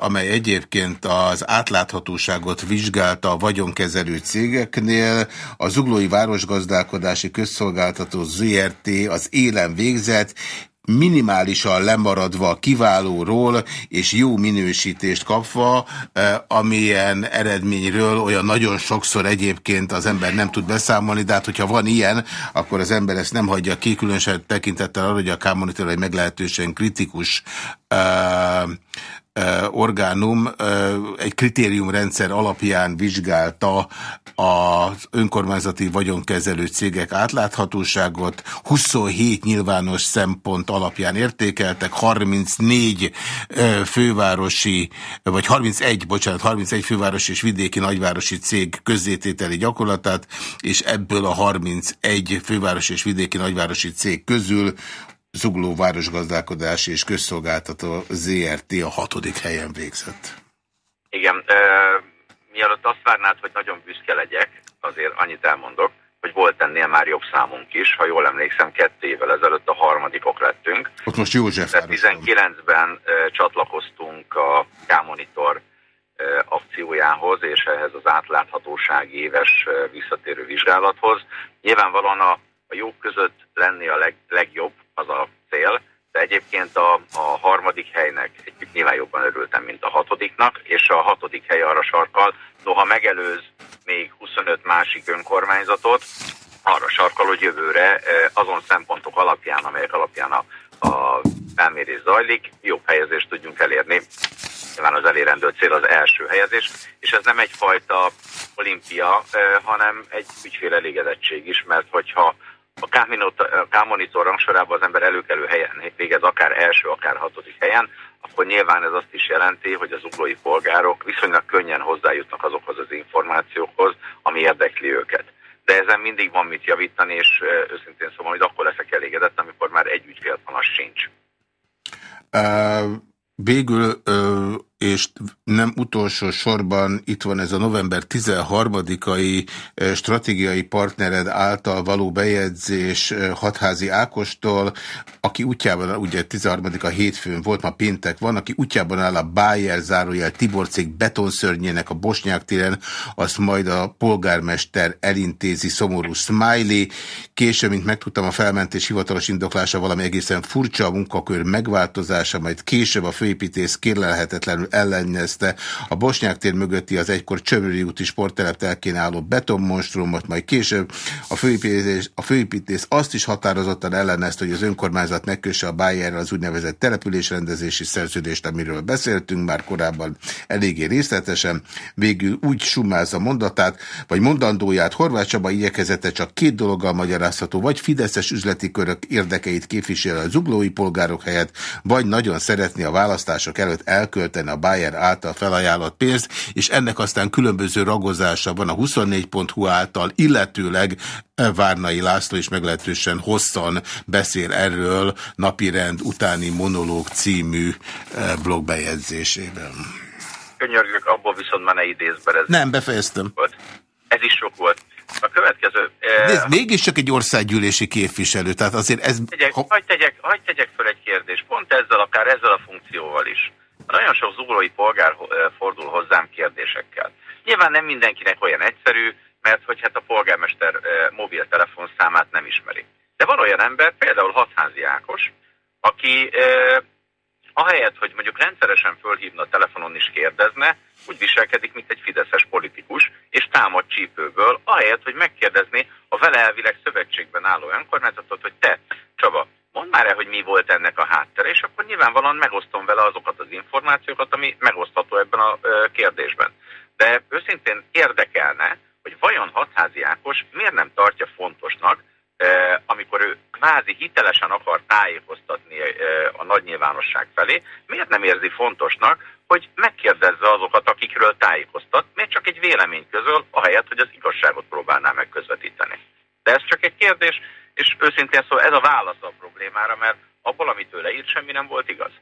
amely egyébként az átláthatóságot vizsgálta a vagyonkezelő cégeknél, a Zuglói Városgazdálkodási Közszolgáltató ZRT. az élen végzett, minimálisan lemaradva a kiválóról és jó minősítést kapva, eh, amilyen eredményről olyan nagyon sokszor egyébként az ember nem tud beszámolni, de hát hogyha van ilyen, akkor az ember ezt nem hagyja ki, különösen tekintettel arra, hogy a K-monitor egy meglehetősen kritikus uh, orgánum egy kritériumrendszer alapján vizsgálta az önkormányzati vagyonkezelő cégek átláthatóságot, 27 nyilvános szempont alapján értékeltek, 34 fővárosi, vagy 31, bocsánat, 31 fővárosi és vidéki nagyvárosi cég közzétételi gyakorlatát, és ebből a 31 fővárosi és vidéki nagyvárosi cég közül Zugló Városgazdálkodási és Közszolgáltató ZRT a hatodik helyen végzett. Igen, e, mielőtt azt várnád, hogy nagyon büszke legyek, azért annyit elmondok, hogy volt ennél már jobb számunk is, ha jól emlékszem, kettő évvel ezelőtt a harmadikok lettünk. Ott most József 19-ben e, csatlakoztunk a K-Monitor akciójához, és ehhez az átláthatóság éves visszatérő vizsgálathoz. Nyilvánvalóan a, a jók között lenni a leg, legjobb, az a cél, de egyébként a, a harmadik helynek egy nyilván jobban örültem, mint a hatodiknak, és a hatodik hely arra sarkal, noha megelőz még 25 másik önkormányzatot, arra sarkal, hogy jövőre eh, azon szempontok alapján, amelyek alapján a, a felmérés zajlik, jobb helyezést tudjunk elérni. Nyilván az elérendő cél az első helyezés, és ez nem egyfajta olimpia, eh, hanem egy ügyfél elégedettség is, mert hogyha a K-monitor rangsorában az ember előkelő helyen végez, akár első, akár hatodik helyen, akkor nyilván ez azt is jelenti, hogy az uglói polgárok viszonylag könnyen hozzájutnak azokhoz az információkhoz, ami érdekli őket. De ezen mindig van mit javítani, és őszintén szóval, hogy akkor leszek elégedett, amikor már egy ügyfélpanasz sincs. Uh, végül uh és nem utolsó sorban itt van ez a november 13-ai eh, stratégiai partnered által való bejegyzés eh, Hatházi Ákostól, aki útjában, ugye 13 a hétfőn volt, ma péntek van, aki útjában áll a Bayer zárójel Tiborcék betonszörnyének a Bosnyák téren, azt majd a polgármester elintézi szomorú smiley. Később, mint megtudtam, a felmentés hivatalos indoklása valami egészen furcsa a munkakör megváltozása, majd később a főépítész kérlelhetetlenül ellenezte a Bosnyák tér mögötti az egykor Csömöri úti sporttelep telkén álló betonmonstrumot, majd később a főépítés, a főépítész azt is határozottan ellenezte, hogy az önkormányzat megkösse a Bayerrel az úgynevezett településrendezési szerződést, amiről beszéltünk már korábban eléggé részletesen. Végül úgy summázza mondatát, vagy mondandóját Horváth Csaba igyekezete csak két dologgal magyarázható, vagy fideszes üzleti körök érdekeit képvisel a zuglói polgárok helyett, vagy nagyon szeretné a választások előtt elkölteni a Bayer által felajánlott pénzt, és ennek aztán különböző ragozása van a 24.hu által, illetőleg Várnai László is meglehetősen hosszan beszél erről napirend utáni monológ című eh, blogbejegyzésében. Könyörgök, abból viszont már ne idéz be. Ez Nem, befejeztem. Volt. Ez is sok volt. A következő... De ez mégiscsak egy országgyűlési képviselő, tehát azért ez... Tegyek, ha... hagy, tegyek, hagy tegyek fel egy kérdést, pont ezzel, akár ezzel a funkcióval is. Nagyon sok zuglói polgár fordul hozzám kérdésekkel. Nyilván nem mindenkinek olyan egyszerű, mert hogy hát a polgármester mobiltelefon számát nem ismeri. De van olyan ember, például Hatházi Ákos, aki ahelyett, hogy mondjuk rendszeresen fölhívna a telefonon is kérdezne, úgy viselkedik, mint egy fideszes politikus, és támad csípőből, ahelyett, hogy megkérdezni a vele elvileg szövetségben álló önkormányzatot, hogy te, mi volt ennek a háttere, és akkor nyilvánvalóan megosztom vele azokat az információkat, ami megosztható ebben a kérdésben. De őszintén érdekelne, hogy vajon Hatházi Ákos miért nem tartja fontosnak, amikor ő kvázi hitelesen akar tájékoztatni a nagy nyilvánosság felé, miért nem érzi fontosnak, hogy megkérdezze azokat, akikről tájékoztat, még csak egy vélemény közöl, ahelyett, hogy az igazságot próbálná megközvetíteni. De ez csak egy kérdés, és őszintén szóval ez a válasz a problémára, mert abból, amit ő leírt, semmi nem volt igaz.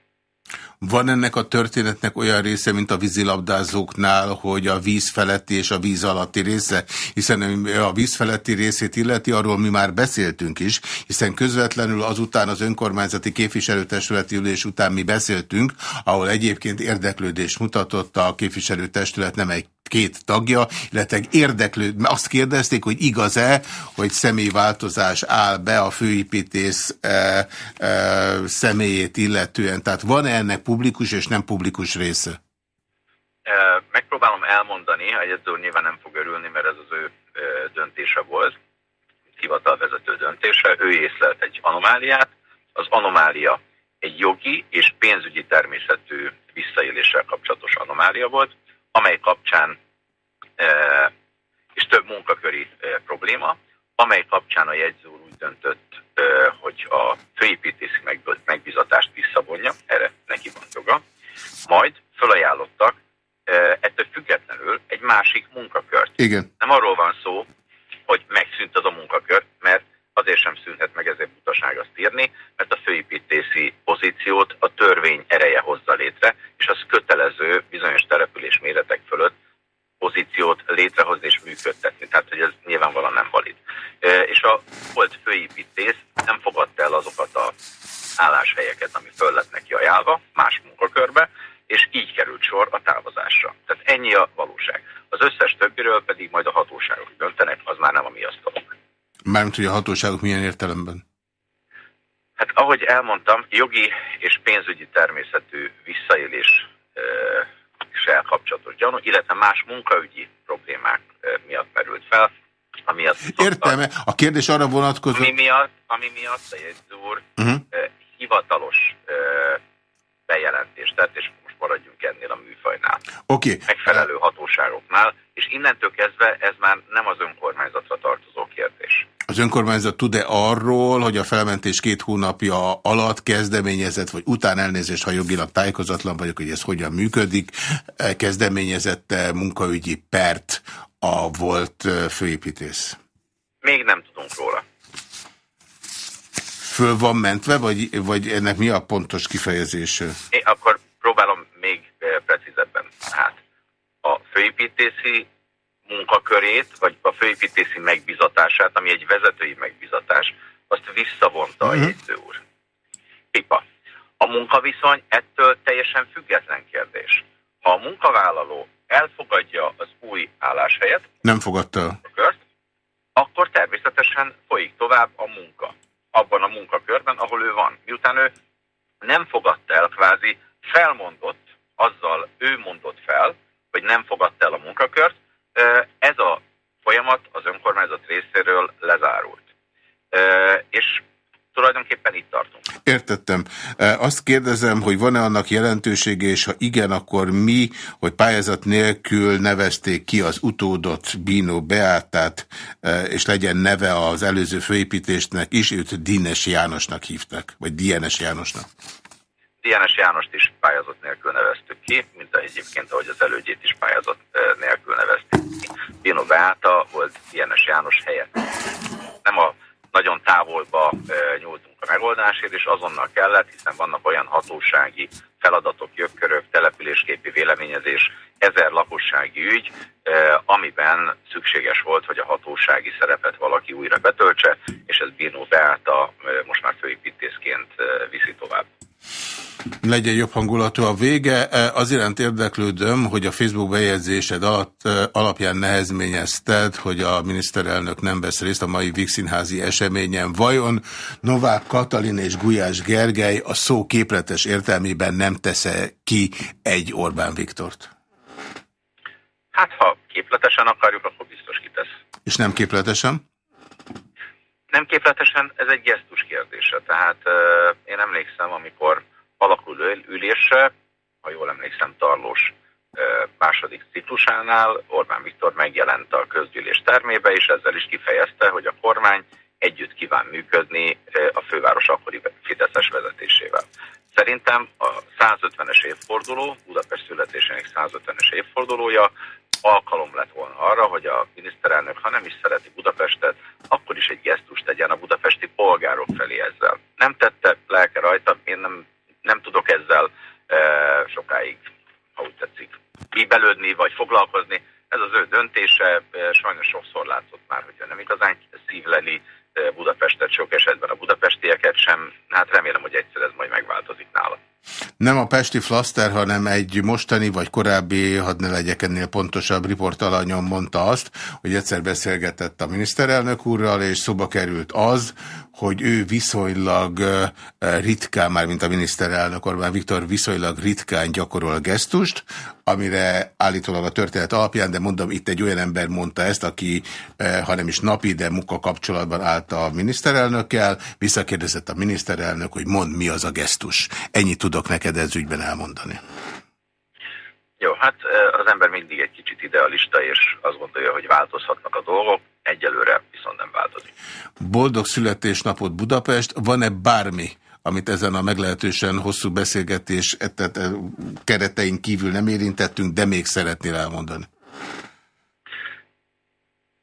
Van ennek a történetnek olyan része, mint a vízilabdázóknál, hogy a víz feletti és a víz alatti része, hiszen a víz feletti részét illeti, arról mi már beszéltünk is, hiszen közvetlenül azután az önkormányzati képviselőtestületi ülés után mi beszéltünk, ahol egyébként érdeklődés mutatott a képviselőtestület nem egy két tagja, illetve érdeklő, azt kérdezték, hogy igaz-e, hogy személyváltozás áll be a főépítész e, e, személyét illetően. Tehát van-e ennek publikus és nem publikus része? Megpróbálom elmondani, a jegyző nyilván nem fog örülni, mert ez az ő döntése volt, hivatalvezető döntése. Ő észlelt egy anomáliát. Az anomália egy jogi és pénzügyi természetű visszaéléssel kapcsolatos anomália volt amely kapcsán, és több munkaköri probléma, amely kapcsán a jegyző úgy döntött, hogy a főépítési megbizatást visszavonja, erre neki van joga, majd felajánlottak ettől függetlenül egy másik munkakört. Igen. Nem arról van szó, hogy megszűnt az a munkakör, mert azért sem szűnhet meg ezért butaság azt írni, mert a főépítési pozíciót a törvény ereje hozza létre, és az kötelező bizonyos település méretek fölött pozíciót létrehozni és működtetni. Tehát, hogy ez nyilvánvalóan nem valid. És a volt főépítész nem fogadta el azokat a álláshelyeket, ami föl lett neki ajánlva, más munkakörbe, és így került sor a távozásra. Tehát ennyi a valóság. Az összes többiről pedig majd a hatóságok döntenek, az már nem a mi asztalunk. Mármint, hogy a hatóságok milyen értelemben? Hát ahogy elmondtam, jogi és pénzügyi természetű visszaélés se kapcsolatos gyanú, illetve más munkaügyi problémák miatt merült fel. Amiatt Értem, a kérdés arra vonatkozott... Ami miatt, ami miatt a jegyző úr uh -huh. hivatalos bejelentést tett, és most maradjunk ennél a műfajnál. Okay. Megfelelő hatóságoknál, és innentől kezdve ez már Az önkormányzat tud-e arról, hogy a felmentés két hónapja alatt kezdeményezett, vagy után elnézést, ha jogilag tájékozatlan vagyok, hogy ez hogyan működik, kezdeményezette munkaügyi pert a volt főépítész? Még nem tudunk róla. Föl van mentve, vagy, vagy ennek mi a pontos kifejezése? Én akkor próbálom még precízebben. Hát a főépítési munkakörét, vagy a főépítési megbizatását, ami egy vezetői megbizatás, azt visszavonta uh -huh. a mhm. jegyző úr. Pipa. A munkaviszony ettől teljesen független kérdés. Ha a munkavállaló elfogadja az új álláshelyet, nem fogadta. Kört, akkor természetesen folyik tovább a munka. Abban a munkakörben, ahol ő van. Miután ő nem fogadta el, kvázi felmondott, azzal ő mondott fel, hogy nem fogadta el a munkakört, ez a folyamat az önkormányzat részéről lezárult. És tulajdonképpen itt tartunk. Értettem. Azt kérdezem, hogy van-e annak jelentősége, és ha igen, akkor mi, hogy pályázat nélkül nevezték ki az utódot Bino Beátát, és legyen neve az előző főépítésnek is, őt Dines Jánosnak hívták, vagy Dienes Jánosnak. DNS Jánost is pályázat nélkül neveztük ki, mint egyébként ahogy az elődjét is pályázat nélkül neveztük ki. Pino Beáta volt DNS János helyett. Nem a nagyon távolba nyúltunk a megoldásért, és azonnal kellett, hiszen vannak olyan hatósági feladatok, jökkörök, településképi véleményezés, ezer lakossági ügy, amiben szükséges volt, hogy a hatósági szerepet valaki újra betöltse, és ez Bino Beáta most már főépítészként viszi tovább. Legyen jobb hangulatú a vége. E, az iránt érdeklődöm, hogy a Facebook bejegyzésed alatt, e, alapján nehezményezted, hogy a miniszterelnök nem vesz részt a mai Vígszínházi eseményen. Vajon Novák Katalin és Gulyás Gergely a szó képletes értelmében nem tesze ki egy Orbán Viktort? Hát, ha képletesen akarjuk, akkor biztos kitesz. És nem képletesen? Nem képletesen, ez egy gesztus kérdése. Tehát uh, én emlékszem, amikor alakuló ülésre, ha jól emlékszem, Tarlós második ciklusánál Orbán Viktor megjelent a közgyűlés termébe, és ezzel is kifejezte, hogy a kormány együtt kíván működni a főváros akkori Fideszes vezetésével. Szerintem a 150-es évforduló, Budapest születésének 150-es évfordulója alkalom lett volna arra, hogy a miniszterelnök, ha nem is szereti Budapestet, akkor is egy gesztust tegyen a budapesti polgárok felé ezzel. Nem tette, lelke rajta, én nem nem tudok ezzel e, sokáig, ha úgy tetszik, kibelődni vagy foglalkozni. Ez az ő döntése, e, sajnos sokszor látszott már, hogy nem igazán szívleli e, Budapestet, sok esetben a budapestieket sem. Hát remélem, hogy egyszer ez majd megváltozik nála. Nem a Pesti Flaster, hanem egy mostani vagy korábbi, hadd ne legyek ennél pontosabb riportalanyom mondta azt, hogy egyszer beszélgetett a miniszterelnök úrral, és szóba került az, hogy ő viszonylag ritkán, már mint a miniszterelnök Orbán Viktor viszonylag ritkán gyakorol gesztust, amire állítólag a történet alapján, de mondom, itt egy olyan ember mondta ezt, aki, ha nem is napi, de munka kapcsolatban állt a miniszterelnökkel, visszakérdezett a miniszterelnök, hogy mond, mi az a gesztus. Ennyit tudok neked ez ügyben elmondani. Jó, hát az ember mindig egy kicsit idealista, és azt gondolja, hogy változhatnak a dolgok. Egyelőre viszont nem változik. Boldog születésnapot Budapest. Van-e bármi, amit ezen a meglehetősen hosszú beszélgetés tehát keretein kívül nem érintettünk, de még szeretnél elmondani?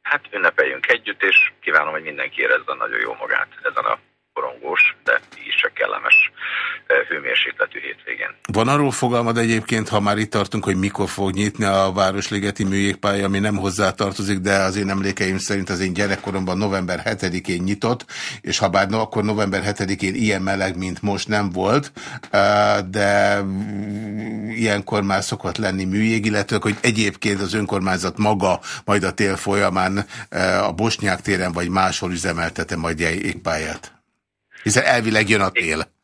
Hát ünnepeljünk együtt, és kívánom, hogy mindenki érezze nagyon jó magát ezen a korongós, de is csak kellemes hőmérsékletű hétvégén. Van arról fogalmad egyébként, ha már itt tartunk, hogy mikor fog nyitni a Városligeti műjégpálya, ami nem hozzátartozik, de az én emlékeim szerint az én gyerekkoromban november 7-én nyitott, és ha bár no, akkor november 7-én ilyen meleg, mint most nem volt, de ilyenkor már szokott lenni műjég, illetve hogy egyébként az önkormányzat maga majd a tél folyamán a Bosnyák téren vagy máshol üzemeltete majd jégpályát. Hiszen elvileg jön a tél.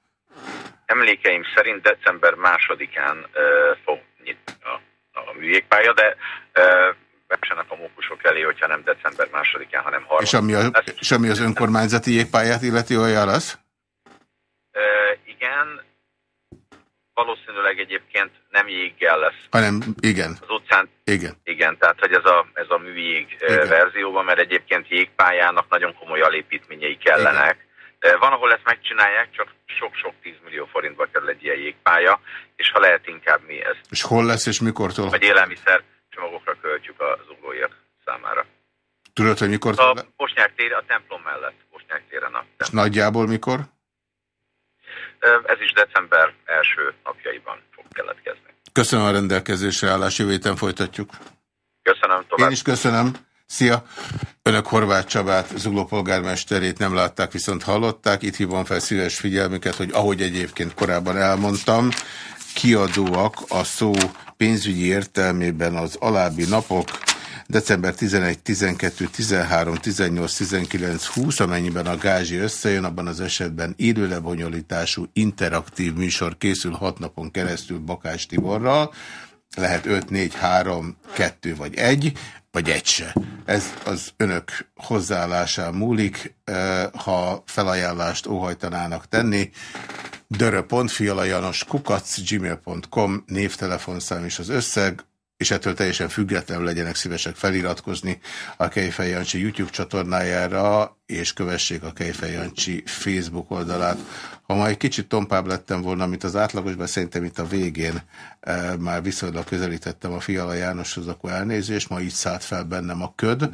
Emlékeim szerint december másodikán uh, fog nyitni a, a műjégpálya, de uh, bepsenek a mókusok elé, hogyha nem december másodikán, hanem harmadikán. És ami, a, és ami az önkormányzati jégpályát illeti, olyan lesz? Uh, igen, valószínűleg egyébként nem jéggel lesz. Hanem igen. Az utcán. Igen. Igen, tehát hogy ez a, ez a műjég igen. verzióban, mert egyébként jégpályának nagyon komoly alépítményei kellenek. Igen van, ahol ezt megcsinálják, csak sok-sok 10 millió forintba kerül egy ilyen jégpálya, és ha lehet inkább mi ezt. És hol lesz, és mikortól? Vagy élelmiszer csomagokra költjük a zuglóért számára. Tudod, hogy mikor? A Bosnyák tér, a templom mellett, Bosnyák téren a És nagyjából mikor? Ez is december első napjaiban fog keletkezni. Köszönöm a rendelkezésre állás, jövő folytatjuk. Köszönöm tovább. Én is köszönöm. Szia! Önök Horváth Csabát, Zugló polgármesterét nem látták, viszont hallották. Itt hívom fel szíves figyelmüket, hogy ahogy egyébként korábban elmondtam, kiadóak a szó pénzügyi értelmében az alábbi napok, december 11, 12, 13, 18, 19, 20, amennyiben a gázsi összejön, abban az esetben élőlebonyolítású interaktív műsor készül hat napon keresztül Bakás Tiborral, lehet 5, 4, 3, 2 vagy 1, vagy egy se. Ez az önök hozzáállásán múlik, ha felajánlást óhajtanának tenni. dörö.fialajanos kukac gmail.com névtelefonszám és az összeg és ettől teljesen függetlenül legyenek szívesek feliratkozni a Kejfej Jancsi YouTube csatornájára, és kövessék a Kejfej Jancsi Facebook oldalát. Ha ma egy kicsit tompább lettem volna, mint az átlagosban, szerintem itt a végén e, már viszonylag közelítettem a Fiala Jánoshoz, akkor elnézést, ma így szállt fel bennem a köd.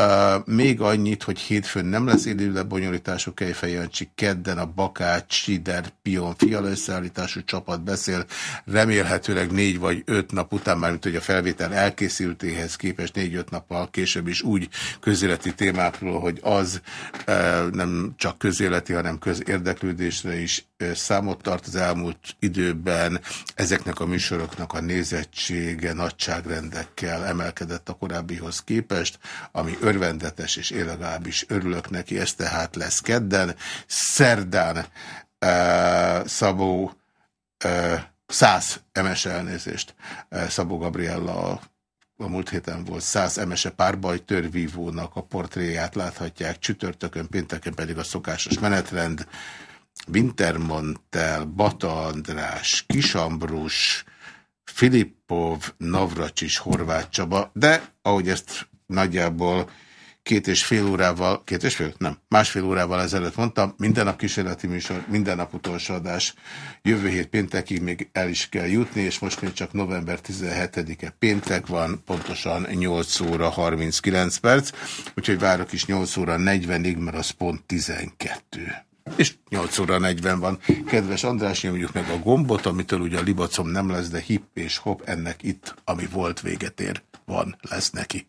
Uh, még annyit, hogy hétfőn nem lesz élő lebonyolítású Kejfej Jancsi, kedden a Bakács, Sider, Pion, Fiala összeállítású csapat beszél, remélhetőleg négy vagy öt nap után, már mint hogy a felvétel elkészültéhez képest négy-öt nappal később is úgy közéleti témákról, hogy az uh, nem csak közéleti, hanem közérdeklődésre is számot tart az elmúlt időben. Ezeknek a műsoroknak a nézettsége nagyságrendekkel emelkedett a korábbihoz képest, ami örvendetes, és én legalábbis örülök neki, ez tehát lesz kedden. Szerdán uh, Szabó uh, 100 MS elnézést Szabó Gabriella a múlt héten volt 100 emese párbaj törvívónak a portréját láthatják, csütörtökön, pénteken pedig a szokásos menetrend. Wintermantel, Bata András, Kisambrus, Filippov, Navracsis, Horváth Csaba, de ahogy ezt nagyjából két és fél órával, két és fél? Nem, másfél órával ezelőtt mondtam, minden nap kísérleti műsor, minden nap utolsó adás. Jövő hét péntekig még el is kell jutni, és most még csak november 17-e péntek van, pontosan 8 óra 39 perc, úgyhogy várok is 8 óra 40-ig, mert az pont 12. És 8 óra 40 van. Kedves András, nyomjuk meg a gombot, amitől ugye a libacom nem lesz, de hip és hop, ennek itt, ami volt véget ér, van, lesz neki.